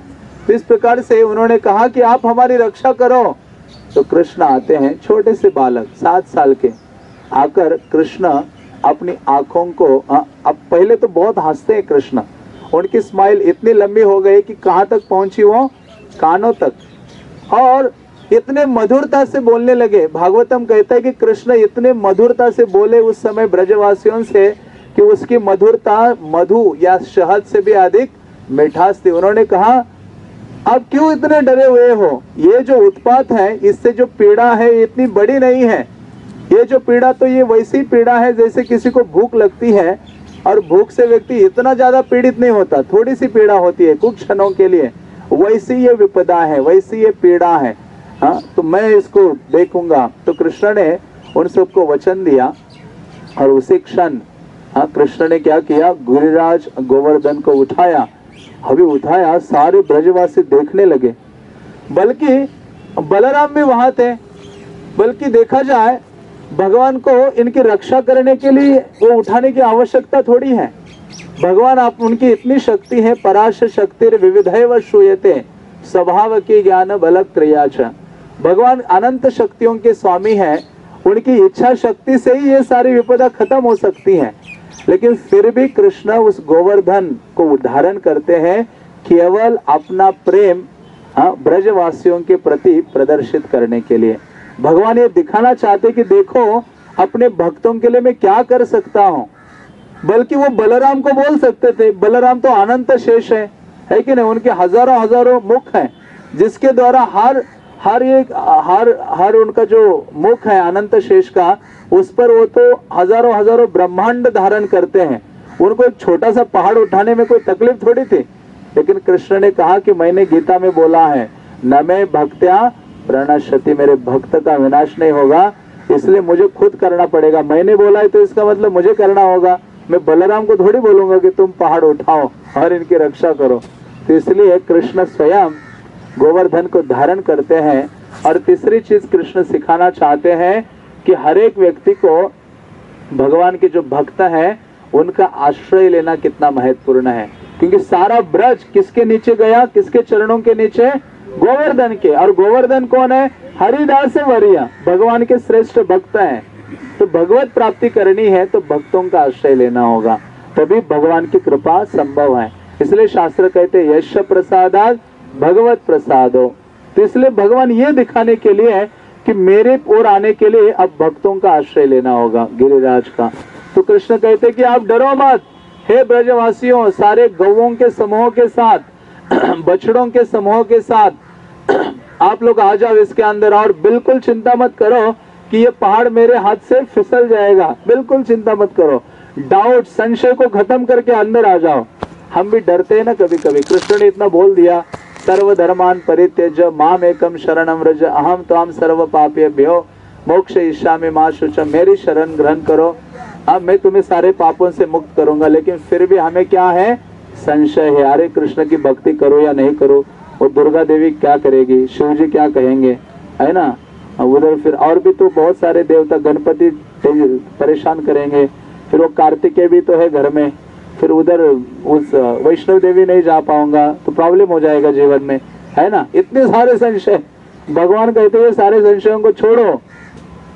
तो इस प्रकार से उन्होंने कहा कि आप हमारी रक्षा करो। तो कृष्ण आते हैं छोटे से बालक सात साल के। आकर कृष्ण अपनी आँखों को अब पहले तो बहुत हँसते हैं कृष्ण। उनकी स्माइल इतनी लंबी हो गई कि कहाँ तक पहुँची वो? कानों तक। और इतने मधुरता से बोलने लगे। भागवतम कहता है कि कृष्ण इतने मधुरता से बोले उस समय ब्रजवासियों से कि उसकी मधुरता मधु या शहद से भी अधिक मिठास थी। उन्होंने कहा, अब क्यों इतने डरे हुए हो? ये जो उत्पात है, इससे जो पीड़ा है इतनी बड़ी नहीं है। ये जो पीड़ा तो ये वैसी पीड़ा है जैसे किसी को भूख लगती है और भूख से व्यक्ति इतना ज़्यादा पीड़ित नहीं होता थोड़ी सी पीड़ा होती है कुछ क्षणों के लिए। वैसी ये विपदा है, वैसी ये पीड़ा है। हाँ तो मैं इसको देखूँगा। तो कृष्ण ने उन सबको वचन दिया और उसी क्षण हाँ कृष्ण ने क्या किया? गिरिराज गोवर्धन को उठाया। अभी उठाया, सारे ब्रजवासी देखने लगे। बल्कि बलराम भी वहाँ थे। बल्कि देखा जाए भगवान को इनकी रक्षा करने के लिए वो उठाने की आवश्यकता थोड़ी है। भगवान आप उनकी इतनी शक्ति है पराश शक्ति विविधय व श्रूयते स्वभाव की ज्ञान बल क्रिया भगवान अनंत शक्तियों के स्वामी है उनकी इच्छा शक्ति से ही ये सारी विपदा खत्म हो सकती है। लेकिन फिर भी कृष्ण उस गोवर्धन को उदाहरण करते हैं केवल अपना प्रेम हाँ, ब्रजवासियों के प्रति प्रदर्शित करने के लिए। भगवान ये दिखाना चाहते कि देखो, अपने भक्तों के लिए मैं क्या कर सकता हूँ? बल्कि वो बलराम को बोल सकते थे, बलराम तो अनंत शेष है। है कि नहीं? उनके हज़ारों हज़ारों मुख हैं, जिसके द्वारा हर हर एक, हर हर उनका जो मुख है, अनंत शेष का, उस पर वो तो हज़ारों हज़ारों ब्रह्मांड धारण करते हैं। उनको एक छोटा सा पहाड़ उठाने में कोई तकलीफ़ थोड़ी थी। लेकिन कृष्ण ने कहा कि मैंने गीता में बोला है, न मैं भक्त्या प्रणशति मेरे भक्त का विनाश नहीं होगा, इसलिए मुझे खुद करना पड़ेगा। मैंने बोला है तो इसका मतलब मुझे करना होगा। मैं बलराम को थोड़ी बोलूँगा कि तुम पहाड़ उठाओ और इनकी रक्षा करो। तो इसलिए कृष्ण स्वयं गोवर्धन को धारण करते हैं और तीसरी चीज़ कृष्ण सिखाना चाहते हैं कि हर एक व्यक्ति को भगवान के जो भक्त है, उनका आश्रय लेना कितना महत्वपूर्ण है। क्योंकि सारा ब्रज किसके नीचे गया, किसके चरणों के नीचे? गोवर्धन के। और गोवर्धन कौन है? हरिदास वरिया। भगवान के श्रेष्ठ भक्त हैं। तो भगवत प्राप्ति करनी है तो भक्तों का आश्रय लेना होगा। तभी भगवान की कृपा संभव है। इसलिए शास्त्र कहते यश प्रसादात भगवत प्रसाद। हो तो इसलिए भगवान ये दिखाने के लिए है कि मेरे ओर आने के लिए अब भक्तों का आश्रय लेना होगा, गिरिराज का। तो कृष्ण कहते कि आप डरो मत। हे ब्रजवासियों, सारे गवों के समूह के साथ बछड़ों के समूह के साथ आप लोग आ जाओ इसके अंदर और बिल्कुल चिंता मत करो कि ये पहाड़ मेरे हाथ से फिसल जाएगा। बिल्कुल चिंता मत करो। डाउट संशय को खत्म करके अंदर आ जाओ। हम भी डरते हैं ना कभी कभी कृष्ण ने इतना बोल दिया सर्व धर्मान परित्यज माम एकम शरणम रज अहम ताम सर्व पापे भ्यो मोक्ष ईशा में माँ शुच। मेरी शरण ग्रहण करो। अब मैं तुम्हें सारे पापों से मुक्त करूँगा। लेकिन फिर भी हमें क्या है? संशय है अरे कृष्ण की भक्ति करो या नहीं करो, वो दुर्गा देवी क्या करेगी? शिव जी क्या कहेंगे? है ना? उधर फिर और भी तो बहुत सारे देवता गणपति परेशान करेंगे। फिर वो कार्तिकेय भी तो है घर में। फिर उधर उस वैष्णव देवी नहीं जा पाऊँगा तो प्रॉब्लम हो जाएगा जीवन में। है ना? इतने सारे संशय। भगवान कहते हैं सारे संशयों को छोड़ो।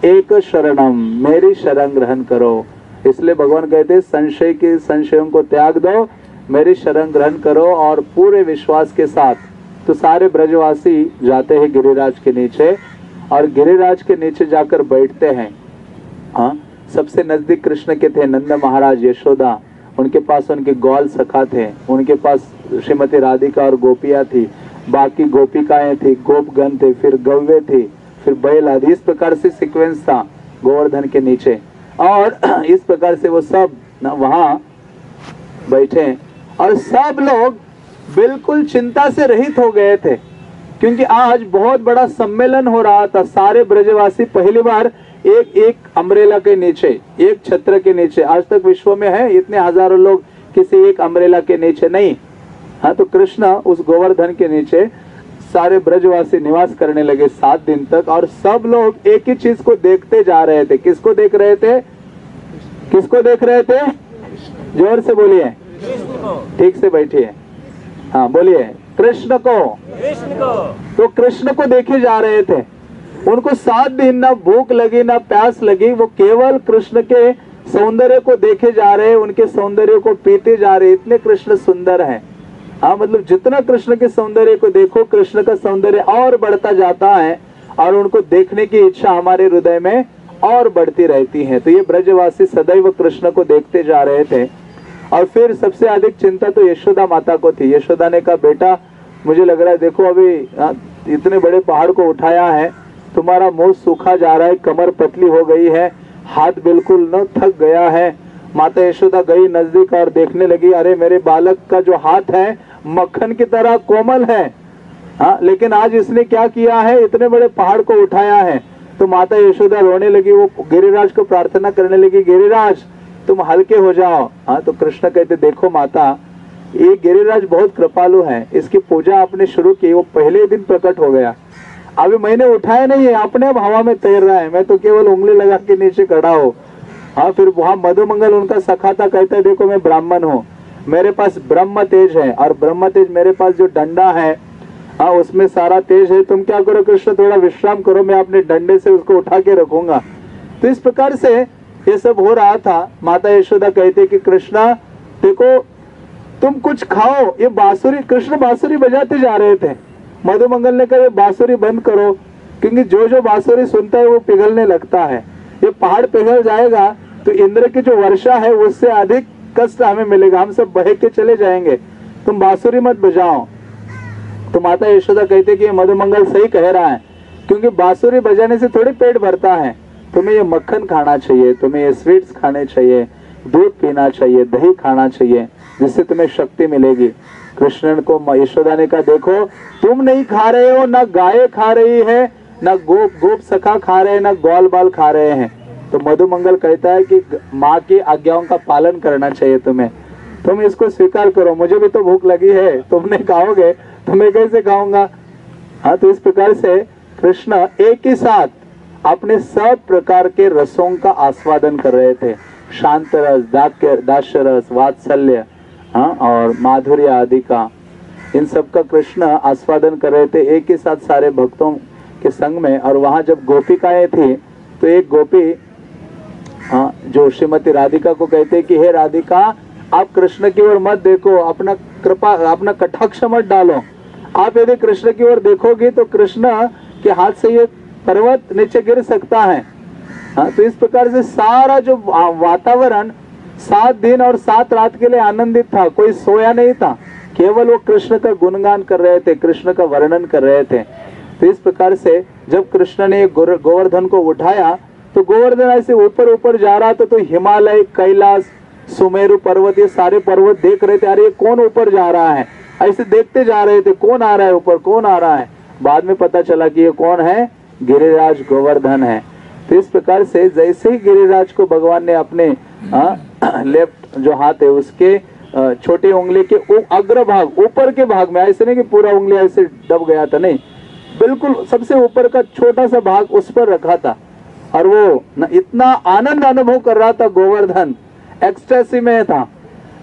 एक शरणम, मेरी शरण ग्रहण करो। इसलिए भगवान कहते संशय के संशयों को त्याग दो मेरी शरण ग्रहण करो और पूरे विश्वास के साथ तो सारे ब्रजवासी जाते हैं गिरिराज के नीचे और गिरिराज के नीचे जाकर बैठते हैं। हाँ सबसे नज़दीक कृष्ण के थे, नंद महाराज, यशोदा, उनके पास उनके गौल सखा थे, उनके पास श्रीमती राधिका और गोपिया थी, बाकी गोपिकाएँ थी, गोपगण थे, फिर गव्य थी, फिर बैल आदि। इस प्रकार से सीक्वेंस था गोवर्धन के नीचे। और इस प्रकार से वो सब वहाँ बैठे और सब लोग बिल्कुल चिंता से रहित हो गए थे, क्योंकि आज बहुत बड़ा सम्मेलन हो रहा था। सारे ब्रजवासी पहली बार एक एक अम्ब्रेला के नीचे, एक छत्र के नीचे। आज तक विश्व में है इतने हज़ारों लोग किसी एक अम्ब्रेला के नीचे नहीं। हाँ तो कृष्ण उस गोवर्धन के नीचे सारे ब्रजवासी निवास करने लगे सात दिन तक, और सब लोग एक ही चीज़ को देखते जा रहे थे। किसको देख रहे थे? किसको देख रहे थे? ज़ोर से बोलिए। ठीक से बैठिए हाँ। बोलिए कृष्ण को। कृष्ण को। तो कृष्ण को देखे जा रहे थे। उनको सात दिन ना भूख लगी ना प्यास लगी वो केवल कृष्ण के सौंदर्य को देखे जा रहे उनके सौंदर्य को पीते जा रहे इतने कृष्ण सुंदर हैं। हाँ मतलब जितना कृष्ण के सौंदर्य को देखो कृष्ण का सौंदर्य और बढ़ता जाता है और उनको देखने की इच्छा हमारे हृदय में और बढ़ती रहती है। तो ये ब्रजवासी सदैव कृष्ण को देखते जा रहे थे। और फिर सबसे अधिक चिंता तो यशोदा माता को थी। यशोदा ने कहा बेटा मुझे लग रहा है देखो अभी हाँ, इतने बड़े पहाड़ को उठाया है तुम्हारा मुँह सूखा जा रहा है कमर पतली हो गई है हाथ बिल्कुल न थक गया है। माता यशोदा गई नज़दीक और देखने लगी अरे मेरे बालक का जो हाथ है मक्खन की तरह कोमल है। हाँ लेकिन आज इसने क्या किया है? इतने बड़े पहाड़ को उठाया है। तो माता यशोदा रोने लगी वो गिरिराज को प्रार्थना करने लगी गिरिराज तुम हल्के हो जाओ। हाँ तो कृष्ण कहते, देखो माता, ये गिरिराज बहुत कृपालु है। इसकी पूजा आपने शुरू की, वो पहले दिन प्रकट हो गया। अभी मैंने उठाया नहीं है अपने अब हवा में तैर रहा है। मैं तो केवल उंगली लगा के नीचे खड़ा हो। हाँ फिर वहाँ मधुमंगल, उनका सखा था कहता है, देखो, मैं ब्राह्मण हूँ। मेरे पास ब्रह्म तेज है और ब्रह्म तेज मेरे पास जो डंडा है हाँ उसमें सारा तेज है। तुम क्या करो कृष्ण, थोड़ा विश्राम करो, मैं अपने डंडे से उसको उठा के रखूँगा। तो इस प्रकार से ये सब हो रहा था। माता यशोदा कहते कि, कृष्णा, देखो, तुम कुछ खाओ। ये बांसुरी, कृष्ण बांसुरी बजाते जा रहे थे। मधुमंगल ने कहा बांसुरी बंद करो, क्योंकि जो जो बांसुरी सुनता है, वो पिघलने लगता है। ये पहाड़ पिघल जाएगा तो इंद्र की जो वर्षा है, उससे अधिक कष्ट हमें मिलेगा। हम सब बह के चले जाएँगे। तुम बांसुरी मत बजाओ। तो माता यशोदा कहते कि मधुमंगल सही कह रहा है, क्योंकि बांसुरी बजाने से थोड़ी पेट भरता है। तुम्हें ये मक्खन खाना चाहिए, तुम्हें ये स्वीट्स खाने चाहिए, दूध पीना चाहिए, दही खाना चाहिए, जिससे तुम्हें शक्ति मिलेगी। कृष्ण को यशोदा ने कहा, देखो, तुम नहीं खा रहे हो, ना गाय खा रही है, ना गोप गोप सखा खा रहे हैं, ना ग्वाल बाल खा रहे हैं। तो मधुमंगल कहता है कि माँ की आज्ञाओं का पालन करना चाहिए तुम्हें। तुम इसको स्वीकार करो, मुझे भी तो भूख लगी है तुम नहीं खाओगे तो मैं कैसे खाऊँगा? हाँ तो इस प्रकार से कृष्ण एक ही साथ अपने सब प्रकार के रसों का आस्वादन कर रहे थे। शांत रस दाक्य दास्य रस वात्सल्य हाँ और माधुर्य आदि का। इन सब का कृष्ण आस्वादन कर रहे थे एक ही साथ सारे भक्तों के संग में। और वहाँ जब गोपिकाएँ थी तो एक गोपी हाँ जो श्रीमती राधिका को कहते कि, हे राधिका, आप कृष्ण की ओर मत देखो, अपना कृपा, अपना कटाक्ष मत डालो। आप यदि कृष्ण की ओर देखोगे तो कृष्ण के हाथ से ये पर्वत नीचे गिर सकता है। हाँ तो इस प्रकार से सारा जो वातावरण सात दिन और सात रात के लिए आनंदित था, कोई सोया नहीं था। केवल वो कृष्ण का गुणगान कर रहे थे, कृष्ण का वर्णन कर रहे थे। तो इस प्रकार से जब कृष्ण ने गोवर्धन को उठाया तो गोवर्धन ऐसे ऊपर ऊपर जा रहा था तो हिमालय, कैलाश, सुमेरु पर्वत, ये सारे पर्वत देख रहे थे, अरे कौन ऊपर जा रहा है? ऐसे देखते जा रहे थे, कौन आ रहा है ऊपर, कौन आ रहा है? बाद में पता चला कि ये कौन है? गिरिराज गोवर्धन है। तो इस प्रकार से जैसे ही गिरिराज को भगवान ने अपने लेफ़्ट जो हाथ है उसके छोटे उंगली के अग्र भाग, ऊपर के भाग में, ऐसे नहीं कि पूरा उंगली ऐसे दब गया था, नहीं। बिल्कुल सबसे ऊपर का छोटा सा भाग उस पर रखा था। और वो न, इतना आनंद अनुभव कर रहा था गोवर्धन एक्सटेसी में था।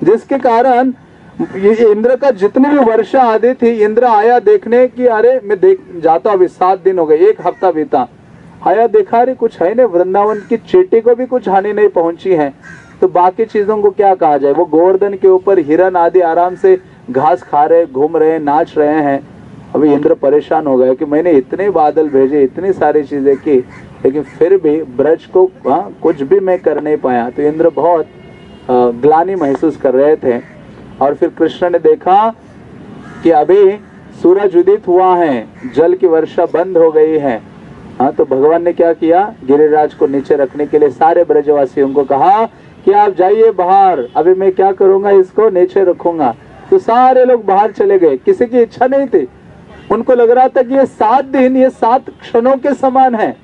जिसके कारण ये इंद्र का जितनी भी वर्षा आदि थी, इंद्र आया देखने की अरे, मैं देख, जाता अभी, सात दिन हो गए, एक हफ़्ता बीता। आया देखा रे कुछ है नहीं, वृंदावन की चेटी को भी कुछ हानि नहीं पहुँची है। तो बाकी चीज़ों को क्या कहा जाए? वो गोवर्धन के ऊपर हिरन आदि आराम से घास खा रहे, घूम रहे, नाच रहे हैं। अभी इंद्र परेशान हो गया कि मैंने इतने बादल भेजे, इतनी सारी चीज़ें की, लेकिन फिर भी ब्रज को हाँ कुछ भी मैं कर नहीं पाया। तो इंद्र बहुत ग्लानी महसूस कर रहे थे। और फिर कृष्ण ने देखा कि अभी सूरज उदित हुआ है, जल की वर्षा बंद हो गई है। हाँ तो भगवान ने क्या किया? गिरिराज को नीचे रखने के लिए सारे ब्रजवासियों को कहा कि आप जाइए बाहर, अभी मैं क्या करूँगा इसको? नीचे रखूँगा। तो सारे लोग बाहर चले गए। किसी की इच्छा नहीं थी। उनको लग रहा था कि ये सात दिन, ये सात क्षणों के समान है।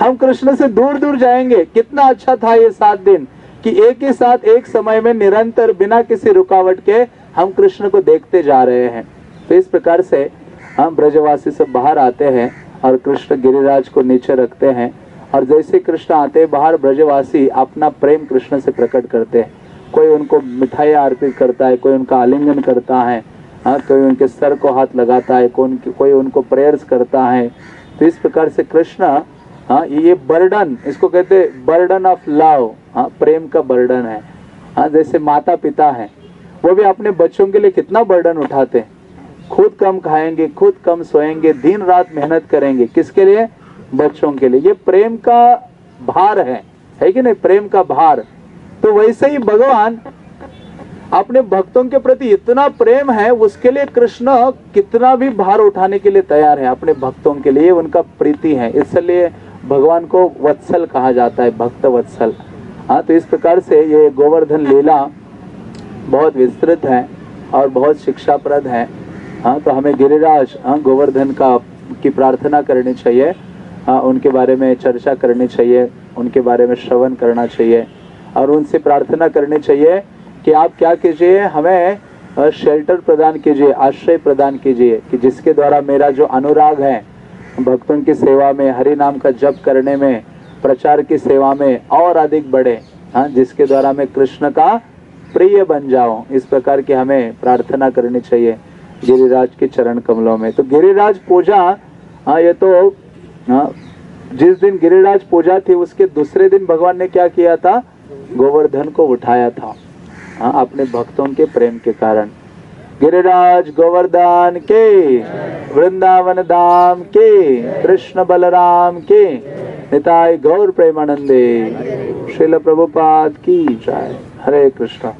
हम कृष्ण से दूर दूर जाएँगे। कितना अच्छा था ये सात दिन। कि एक ही साथ एक समय में निरंतर बिना किसी रुकावट के हम कृष्ण को देखते जा रहे हैं। तो इस प्रकार से हम ब्रजवासी सब बाहर आते हैं और कृष्ण गिरिराज को नीचे रखते हैं और जैसे कृष्ण आते बाहर ब्रजवासी अपना प्रेम कृष्ण से प्रकट करते हैं। कोई उनको मिठाई अर्पित करता है, कोई उनका आलिंगन करता है हाँ कोई उनके सर को हाथ लगाता है, कोई कोई उनको प्रेयर्स करता है। तो इस प्रकार से कृष्ण हाँ ये बर्डन, इसको कहते बर्डन ऑफ़ लव हाँ प्रेम का बर्डन है। हाँ जैसे माता पिता है। वो भी अपने बच्चों के लिए कितना बर्डन उठाते हैं। खुद कम खाएँगे, खुद कम सोएँगे, दिन रात मेहनत करेंगे। किसके लिए? बच्चों के लिए। ये प्रेम का भार है। है कि नहीं? प्रेम का भार। तो वैसे ही भगवान अपने भक्तों के प्रति इतना प्रेम है, उसके लिए कृष्ण कितना भी भार उठाने के लिए तैयार है। अपने भक्तों के लिए उनका प्रीति है। इसलिए भगवान को वत्सल कहा जाता है, भक्त वत्सल। हाँ तो इस प्रकार से ये गोवर्धन लीला बहुत विस्तृत है और बहुत शिक्षाप्रद है। हाँ तो हमें गिरिराज हाँ गोवर्धन का, की प्रार्थना करनी चाहिए। हाँ उनके बारे में चर्चा करनी चाहिए, उनके बारे में श्रवण करना चाहिए और उनसे प्रार्थना करनी चाहिए कि आप क्या कीजिए, हमें शेल्टर प्रदान कीजिए, आश्रय प्रदान कीजिए, कि जिसके द्वारा मेरा जो अनुराग है भक्तों की सेवा में, हरि नाम का जप करने में, प्रचार की सेवा में और अधिक बढ़े। हाँ जिसके द्वारा मैं कृष्ण का प्रिय बन जाऊँ इस प्रकार की हमें प्रार्थना करनी चाहिए गिरिराज के चरण कमलों में। तो गिरिराज पूजा हाँ ये तो हाँ जिस दिन गिरिराज पूजा थी, उसके दूसरे दिन भगवान ने क्या किया था? गोवर्धन को उठाया था हाँ अपने भक्तों के प्रेम के कारण। गिरिराज गोवर्धन के, वृंदावन धाम के, कृष्ण बलराम के निताय गौर प्रेमानंदे शिल प्रभुपाद की जय। हरे कृष्ण।